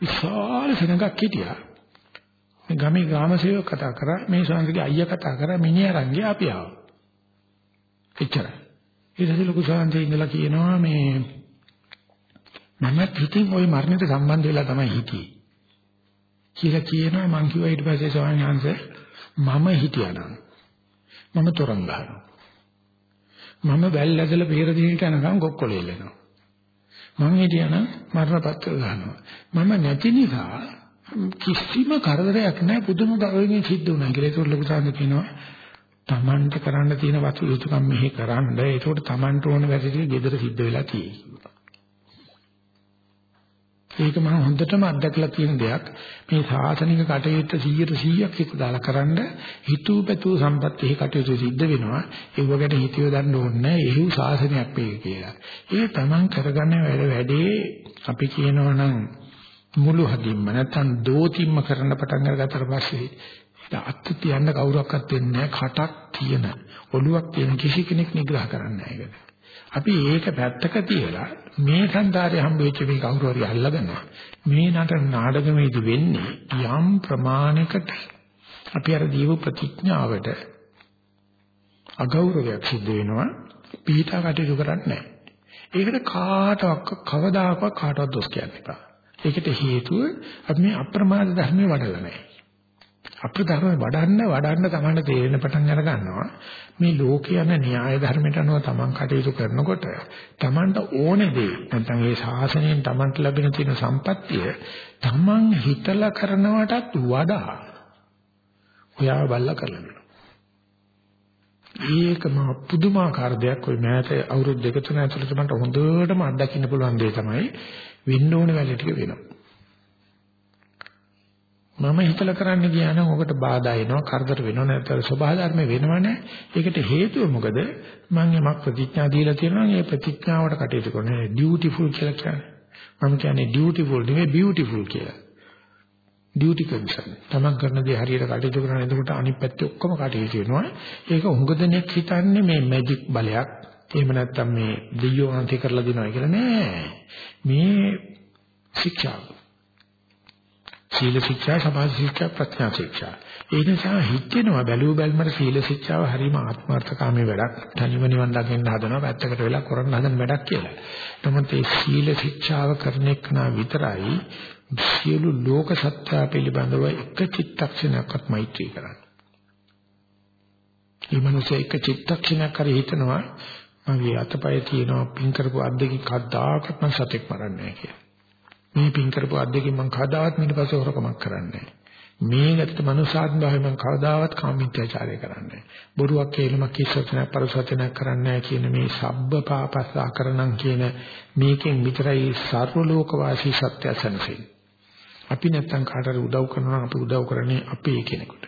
විශාල සෙනඟක් හිටියා. මේ ගමේ ග්‍රාම සේවක කතා කරා මේ ශාන්තිගේ අයියා කතා කරා මිනිහා රංගේ අපි ආවා. එච්චරයි. ඊටසේ ලොකු ශාන්තිය ඉඳලා කියනවා මේ මම පිටින් ওই මරණයට සම්බන්ධ වෙලා තමයි හිටියේ. කියලා කියනවා මං කිව්වා ඊට පස්සේ ස්වාමීන් වහන්සේ මම හිටියානම් මම තරංග ගන්නවා. මම වැල් ඇදලා පෙර දිනට යනකම් කොක්කොලේ එල්ලනවා. මං හිටියනම් මරණපත්‍ර ගන්නවා. මම නැති නිසා කිසිම කරදරයක් නැහැ පුදුම ගෞරවයෙන් සිද්ධ වුණා කියලා ඒක ලොකු සාන්ද කියනවා. Tamanට කරන්න තියෙන වතු යුතුයකම් මෙහි කරන්න. ඒකට Tamanට ඕන වැඩ ටික gedara සිද්ධ වෙලා තියෙනවා. ඒක මම හොඳටම අත්දැකලා තියෙන දෙයක්. මේ සාසනික කටයුත්ත 100ට 100ක් එක දාලා කරන්න හිතුව පැතුව සම්පත් එහි කටයුතු සිද්ධ වෙනවා. ඒව ගැන හිතියව දන්න ඕනේ නැහැ. එහෙව් සාසනයක් මේක කියලා. ඒ තමන් කරගන්න වැඩ වැඩේ අපි කියනවා නම් මුළු හදින්ම නැත්තම් දෝතිම්ම කරන්න පටන් අරගත්තට පස්සේ අත් තියන්න කවුරක්වත් වෙන්නේ කටක් තියෙන ඔළුවක් තියෙන කිසි කෙනෙක් නිග්‍රහ කරන්නේ නැහැ ඒකට. අපි ඒක පැත්තක තියලා මේ සංසාරේ හම්බෙච්ච මේ කවුරු හරි අල්ලගෙන මේ නට නාඩගමේදී වෙන්නේ යම් ප්‍රමාණයකට අපි අර දීව ප්‍රතිඥාවට අගෞරවයක් සිද්ධ වෙනවා පිටා කටයුතු කරන්නේ නැහැ. ඒකට කාටවත් කවදාකවත් කාටවත් දොස් කියන්න එපා. ඒකට හේතුව අපි මේ අප්‍රමාද ධර්මයේ වඩලා නැහැ. අප්‍රධර්ම වඩන්න වඩන්න තමයි තේරෙන පටන් අර ගන්නවා. මේ ලෝකයේ යන න්‍යාය ධර්මයට අනුව තමන් කටයුතු කරනකොට තමන්ට ඕනේ දේ නැත්නම් ඒ ශාසනයෙන් තමන්ට ලැබෙන තියෙන සම්පත්තිය තමන් හිතලා කරනවටත් වඩා ඔයාව බල්ලා කරලා ඒකම පුදුමාකාර දෙයක් ওই මෑත අවුරුදු දෙක තුන ඇතුළත මට හොඳටම අත්දකින්න පුළුවන් දේ තමයි වෙන්න ඕන වැඩ ටික වෙනවා. මම හිතලා කරන්න ගියා නම් ඔකට බාධා එනවා කරදර වෙනවා. නැත්නම් ස්වභාව ධර්ම වෙනවනේ ඒකට හේතුව මොකද? මම යමක් ප්‍රතිඥා දීලා තියෙනවා ඒ ප්‍රතිඥාවට කටයුතු කරනවා. ඩියුටිෆුල් කියලා කියන්නේ. මම කියන්නේ ඩියුටිෆුල් නෙවෙයි බියුටිෆුල් කියලා. ඩියුටි කන්සර්න් තමන් කරන දේ හරියට කටයුතු කරන එතකොට අනිත් පැත්තේ ඔක්කොම කටයුතු වෙනවා. ඒක හුඟ දෙනෙක් හිතන්නේ මේ මැජික් බලයක්. එහෙම නැත්නම් මේ දෙයියෝ අන්ති කරලා දෙනවා කියලා නෑ. මේ ශික්ෂාව. සීල ශික්ෂා, සමාධි ශික්ෂා, ප්‍රඥා ශික්ෂා. ඒ නිසා හිතෙනවා බැලුව බැලමට සීල ශික්ෂාව හරීම ආත්මార్థකාමී වැඩක්. තනිව නිවන් දකින්න හදනවා පැත්තකට වෙලා කරන්න හදන වැඩක් කියලා. නමුත් මේ සීල ශික්ෂාව කරන එක විතරයි සියලු ලෝක සත්‍ය පිළිබඳව එක චිත්තක්ෂණයක්වත් මෛත්‍රී කරන්නේ. මේ මිනිස්සේ එක චිත්තක්ෂණයක් හරි හිතනවා මගේ අතපය තියෙනවා පින් කරපු අද්දකින් කද්දාකත් මම සතෙක් මරන්නේ නැහැ කියලා. මේ පින් කරපු අද්දකින් මම කවදාවත් ඊට පස්සේ හොරකමක් කරන්නේ නැහැ. මේ ගත්ත මනුසාත්ම භාවය මම කවදාවත් කාමීත්‍යචාරය කරන්නේ බොරුවක් කියලාම කිසවචනයක් පරසවචනයක් කරන්නේ කියන මේ සබ්බ පාපස්සා කරනම් කියන මේකෙන් විතරයි සර්ව ලෝක වාසී සත්‍ය සැනසෙන්නේ. අපි නැත්තම් කාටට උදව් කරනවා අපි උදව් කරන්නේ අපේ කෙනෙකුට.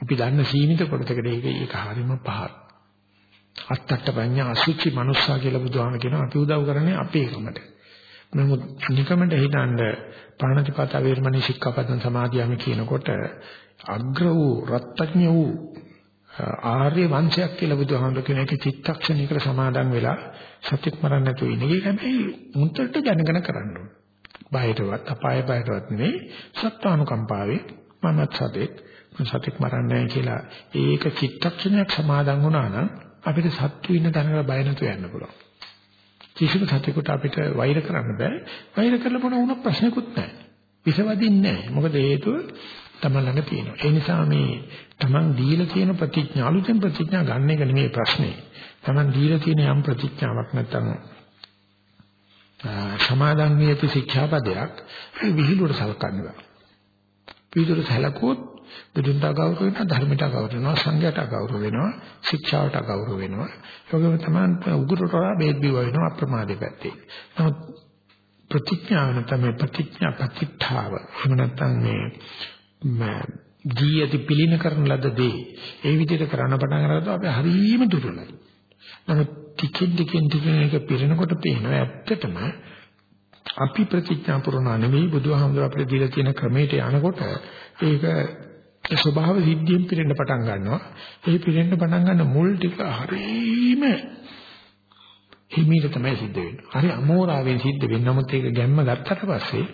අපි දන්න සීමිත කොටසකට ඒක ඒක හරීම පහත්. අත්තට පඤ්ඤා අසුචි මනුස්සා කියලා බුදුහාම කියනවා අපි උදව් කරන්නේ අපේ කමට නමුත් නිකමට හිතනද පාණතිපත වේරමණී සික්ඛාපදං සමාදියාමි කියනකොට අග්‍ර වූ රත්ත්‍ඥ වූ ආර්ය වංශයක් කියලා බුදුහාමුදුර කියන එක චිත්තක්ෂණයකට සමාදන් වෙලා සත්‍යක් මරන්න නැතුව ඉන්නේ. ඒක හැබැයි මුන්ටට දැනගෙන කරන්න ඕන. බයටවත් අපාය බයටවත් නෙවෙයි සත්‍වානුකම්පාවේ මනත් සතෙක් සතෙක් මරන්නේ කියලා ඒක චිත්තක්ෂණයක් සමාදන් වුණා නම් අපිට සත්තු ඉන්න තැනකට බය නැතුව යන්න පුළුවන්. කිසිම සතෙකුට අපිට වෛර කරන්න බෑ. වෛර කරලා මොන වුණත් ප්‍රශ්නකුත් නැහැ. විසවදින්නේ නැහැ. මොකද හේතුව තමන් ළඟ තියෙනවා. ඒ නිසා මේ තමන් දීලා තියෙන ප්‍රතිඥා අලුතෙන් ප්‍රතිඥා ගන්න එක නෙමෙයි ප්‍රශ්නේ. තමන් දීලා තියෙන යම් ප්‍රතිඥාවක් නැත්තම් සමාදන් වේති ශික්ෂාපදයක් විහිළුවට සලකන්න බෑ. විහිළුවට සලකුවොත් බුදුන්ට ගෞරව වෙනවා ධර්මයට ගෞරව වෙනවා සංඝයට ගෞරව වෙනවා ශික්ෂාවට ගෞරව වෙනවා. ඒකම තමයි උගුරට වඩා බේත් බිව වෙනවා අප්‍රමාදයේ පැත්තේ. නමුත් ප්‍රතිඥාව නැත්නම් මේ ප්‍රතිඥා ප්‍රතිඨාව එහෙම නැත්නම් මේ දීයති පිළින කරන ලද දේ ඒ විදිහට කරන්න පටන් අරගත්තොත් අපි හරීම දුර්වලයි. නමුත් ටිකෙන් ටිකෙන් ටිකෙන් ඒක පිරෙනකොට පේනවා ඇත්තටම අපි ප්‍රතිඥා පුරනා නෙවෙයි බුදුහාමුදුර අපිට දීලා තියෙන ක්‍රමයට යනකොට ඒක ඒ ස්වභාව සිද්ධියෙන් පිරෙන්න පටන් ගන්නවා. ඒ පිරෙන්න පටන් ගන්න මුල් ටික හරීම හිමීට තමයි සිද්ධ වෙන්නේ. හරි අමෝරාවෙන් සිද්ධ වෙන්නේ. නමුත් ඒක ගැම්ම ගත්තට පස්සේ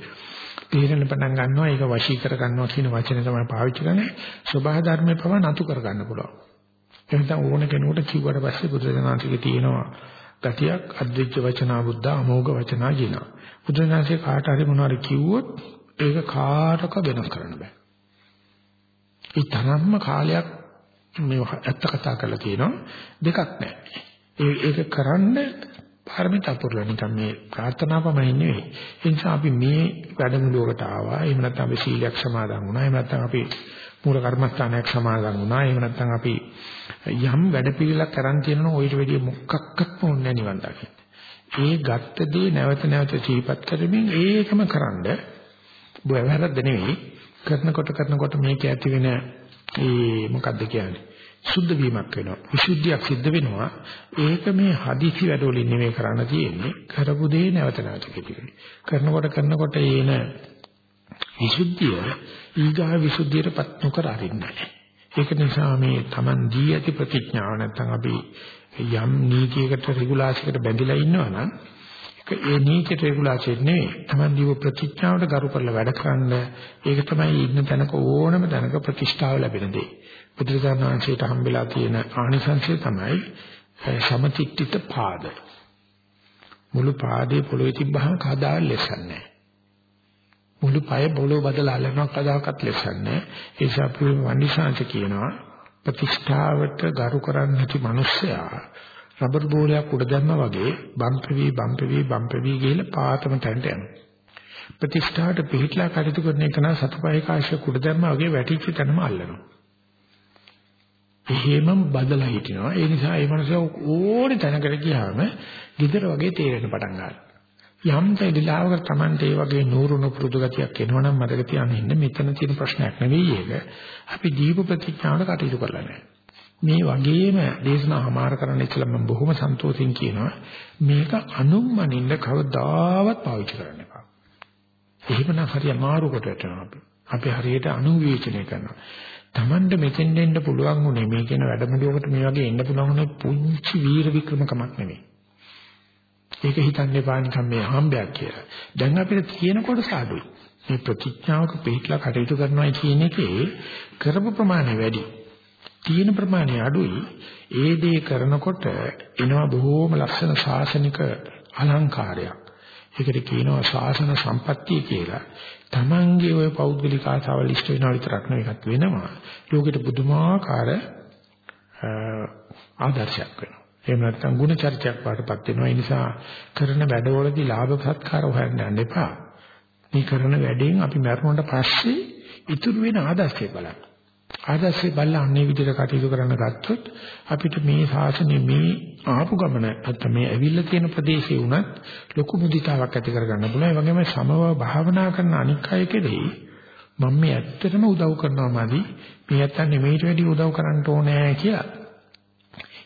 තේරෙන්න පටන් ගන්නවා ඒක වශී කර ගන්නවා කියන වචනේ තමයි පාවිච්චි කරන්නේ. ස්වභාව ධර්මේ පව නතු කර ගන්න පුළුවන්. එහෙනම් ඕන කෙනෙකුට කිව්වට පස්සේ බුදුරජාණන්සේගේ තියෙනවා ගතියක් අද්විච්ච වචනා බුද්ධ අමෝඝ වචනා ජිනා. බුදුරජාණන්සේ කාට හරි මොනවාරි කිව්වොත් ඒක කාටක වෙනස් කරන්න බෑ. ඒ තරම්ම කාලයක් මේ ඇත්ත කතා කරලා තියෙනවා දෙකක් නැහැ. ඒ ඒක කරන්න පාරමිතා පුරලා නිකන් මේ ප්‍රාර්ථනාවමයි නෙවෙයි. ඒ නිසා අපි මේ වැඩමුළුවකට ආවා. එහෙම නැත්නම් අපි සීලයක් සමාදන් වුණා. එහෙම නැත්නම් අපි මූල කර්මස්ථානයක් සමාදන් වුණා. එහෙම නැත්නම් අපි යම් වැඩපිළිවෙලක් කරන් තියෙනවා ඔයිට වැඩිය මොකක්වත් ඕනේ නිවන් දකින්න. ඒ ගත්ත දේ නැවත නැවත සිහිපත් කරමින් ඒකම කරන්ඩ බොවැරද්ද නෙවෙයි කරනකොට කරනකොට මේක ඇති වෙන ඒ මොකද්ද කියන්නේ? සුද්ධ වීමක් වෙනවා. විසුද්ධියක් සිද්ධ වෙනවා. ඒක මේ හදිසි වැඩවලින් නෙමෙයි කරන්න තියෙන්නේ. කරපු දේ නැවත නැවත කෙටිවෙන්නේ කරනකොට කරනකොට එන විසුද්ධිය ඊගා විසුද්ධියටපත් නොකර අරින්නේ ඒක නිසා මේ Taman දී ඇති ප්‍රතිඥාව නැත්නම් අපි යම් නීතියකට රෙගුලාසියකට බැඳිලා ඉන්නවා නම් ඒ නීති රෙගුලාසිය නෙවෙයි. Taman දීව ප්‍රතිඥාවට ගරු කරලා වැඩ කරන්න ඒක තමයි ඉන්න තැනක ඕනම තැනක ප්‍රතිෂ්ඨාව ලැබෙන දේ. බුදුරජාණන් වහන්සේට හම්බෙලා තියෙන ආනිසංසය තමයි සමතිත්‍ිත පාද. මුළු පාදේ පොළොවේ තිබ්බහම කදා ලෙසන්නේ මුළු පය පොළොව බදලා අල්ලනවා කදාකත් ලෙසන්නේ ඒ නිසා වන්දිසාංශ කියනවා ප්‍රතිෂ්ඨාවට ගරු කරන්නේ නැති මිනිස්සයා රබර් බෝලයක් උඩ දැම්මා වගේ බම්පවි බම්පවි බම්පවි ගිහලා පාතම තැන්ට යනවා. ප්‍රතිෂ්ඨාවට පිළිట్లా කටයුතු කරන එක නම් සතපය කාශ්‍ය කුඩ දැම්මා වගේ වැටිච්ච තැනම අල්ලනවා. එහෙමම බදලා හිටිනවා. ඒ නිසා ඒ මනුස්සයා ඕනේ තැනකට ගියාම গিදර වගේ තේරෙන්න පටන් ගන්නවා. යම් තැලිලාවක Tamante ඒ වගේ නూరుණු පුරුදු ගතියක් එනවනම් මතක තියාගන්න මෙතන තියෙන ප්‍රශ්නයක් නෙවෙයි ඒක. අපි දීප ප්‍රතිඥාවට කටයුතු කරලා නැහැ. මේ වගේම දේශනා හමාර කරන්න ඉස්සෙල්ලා මම බොහොම සන්තෝෂෙන් කියනවා මේක අනුම්මනින්න කවදාවත් පාවිච්චි කරන්න එපා. එහෙමනම් හරි අමාරු කොට වැටෙනවා අපි. අපි හරියට අනුවිචනය කරනවා. Tamande මෙතෙන් දෙන්න පුළුවන් උනේ මේ කියන වැඩමුළුවකට මේ වගේ එන්න පුළුවන් උනේ පුංචි වීර වික්‍රමකමක් නෙමෙයි. ඒක හිතන්න එපා නිකන් මේ හම්බයක් කියලා. දැන් අපිට තියෙන කොටස අඩුයි. මේ ප්‍රතිඥාවක පිටලා කටයුතු කරනවා කියන එකේ කරපු ප්‍රමාණය වැඩි. තියෙන ප්‍රමාණය අඩුයි. ඒ දේ කරනකොට එනවා බොහෝම ලස්සන ශාසනික අලංකාරයක්. ඒකට කියනවා ශාසන සම්පත්තිය කියලා. Tamange ওই පෞද්ගලික ආසාවල් ඉෂ්ට වෙනවා විතරක් නෙවෙයි එකක් වෙනවා. ලෝකෙට පුදුමාකාර ආදර්ශයක් වෙනවා. එහෙම නැත්නම් ಗುಣ චර්චයක් පාටපත් වෙනවා. ඒ නිසා කරන වැඩවලදී ලාභ සත්කාර හොයන්න යන්න එපා. මේ කරන වැඩෙන් අපි මරණයට පස්සේ ඉතුරු වෙන ආදර්ශය බලන්න. ආදර්ශය බලලා අන්නේ විදිහට කටයුතු කරන්න ගත්තොත් අපිට මේ ශාසනය මේ ආපු ගමන නැත්නම් මේ ඇවිල්ලා තියෙන ප්‍රදේශේ උනත් ලොකු මුදිතාවක් ඇති කරගන්න පුළුවන්. ඒ වගේම සමව භාවනා කරන අනික් අය කෙරෙහි මම මේ ඇත්තටම උදව් කරනවා මදි. මේ ඇත්තන් නෙමෙයිට වැඩි උදව් කරන්න ඕනේ කියලා.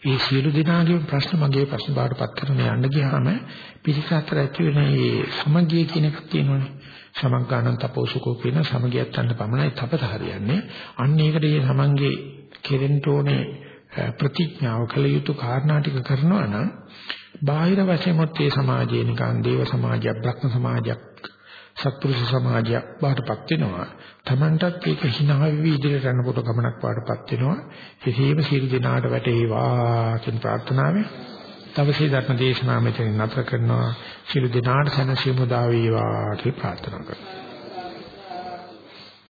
ඒ සියලු දෙනාගේ ප්‍රශ්න මගේ ප්‍රශ්න බාටපත් කරන යන්න ගියාම පිරිස අතර ඇති වෙන මේ සමගිය කියන එකක් තියෙනවනේ. සමග්ගානන් තපෝසුකෝ කියන සමගියත් ගන්න පමණයි තපත හරියන්නේ. අන්න ඒකට මේ සමංගේ කෙරෙන්න ඕනේ ප්‍රතිඥාව කළ යුතු කාරණා ටික කරනවා නම් බාහිර වශයෙන් මොත් ඒ සමාජයේ නිකන් දේව සමාජයක්, බ්‍රහ්ම සමාජයක්, සත්පුරුෂ සමාජයක් බාටපත් වෙනවා. Tamanටත් ඒක hina වෙවි ඉදිරියට යනකොට ගමනක් බාටපත් වෙනවා. එසේම සියලු දෙනාට වැටේවා කියන ප්‍රාර්ථනාවෙන් තවසේ ධර්ම දේශනාව මෙතන නතර කරනවා. සියලු දෙනාට සැනසීම දා වේවා කියලා ප්‍රාර්ථනා කරනවා.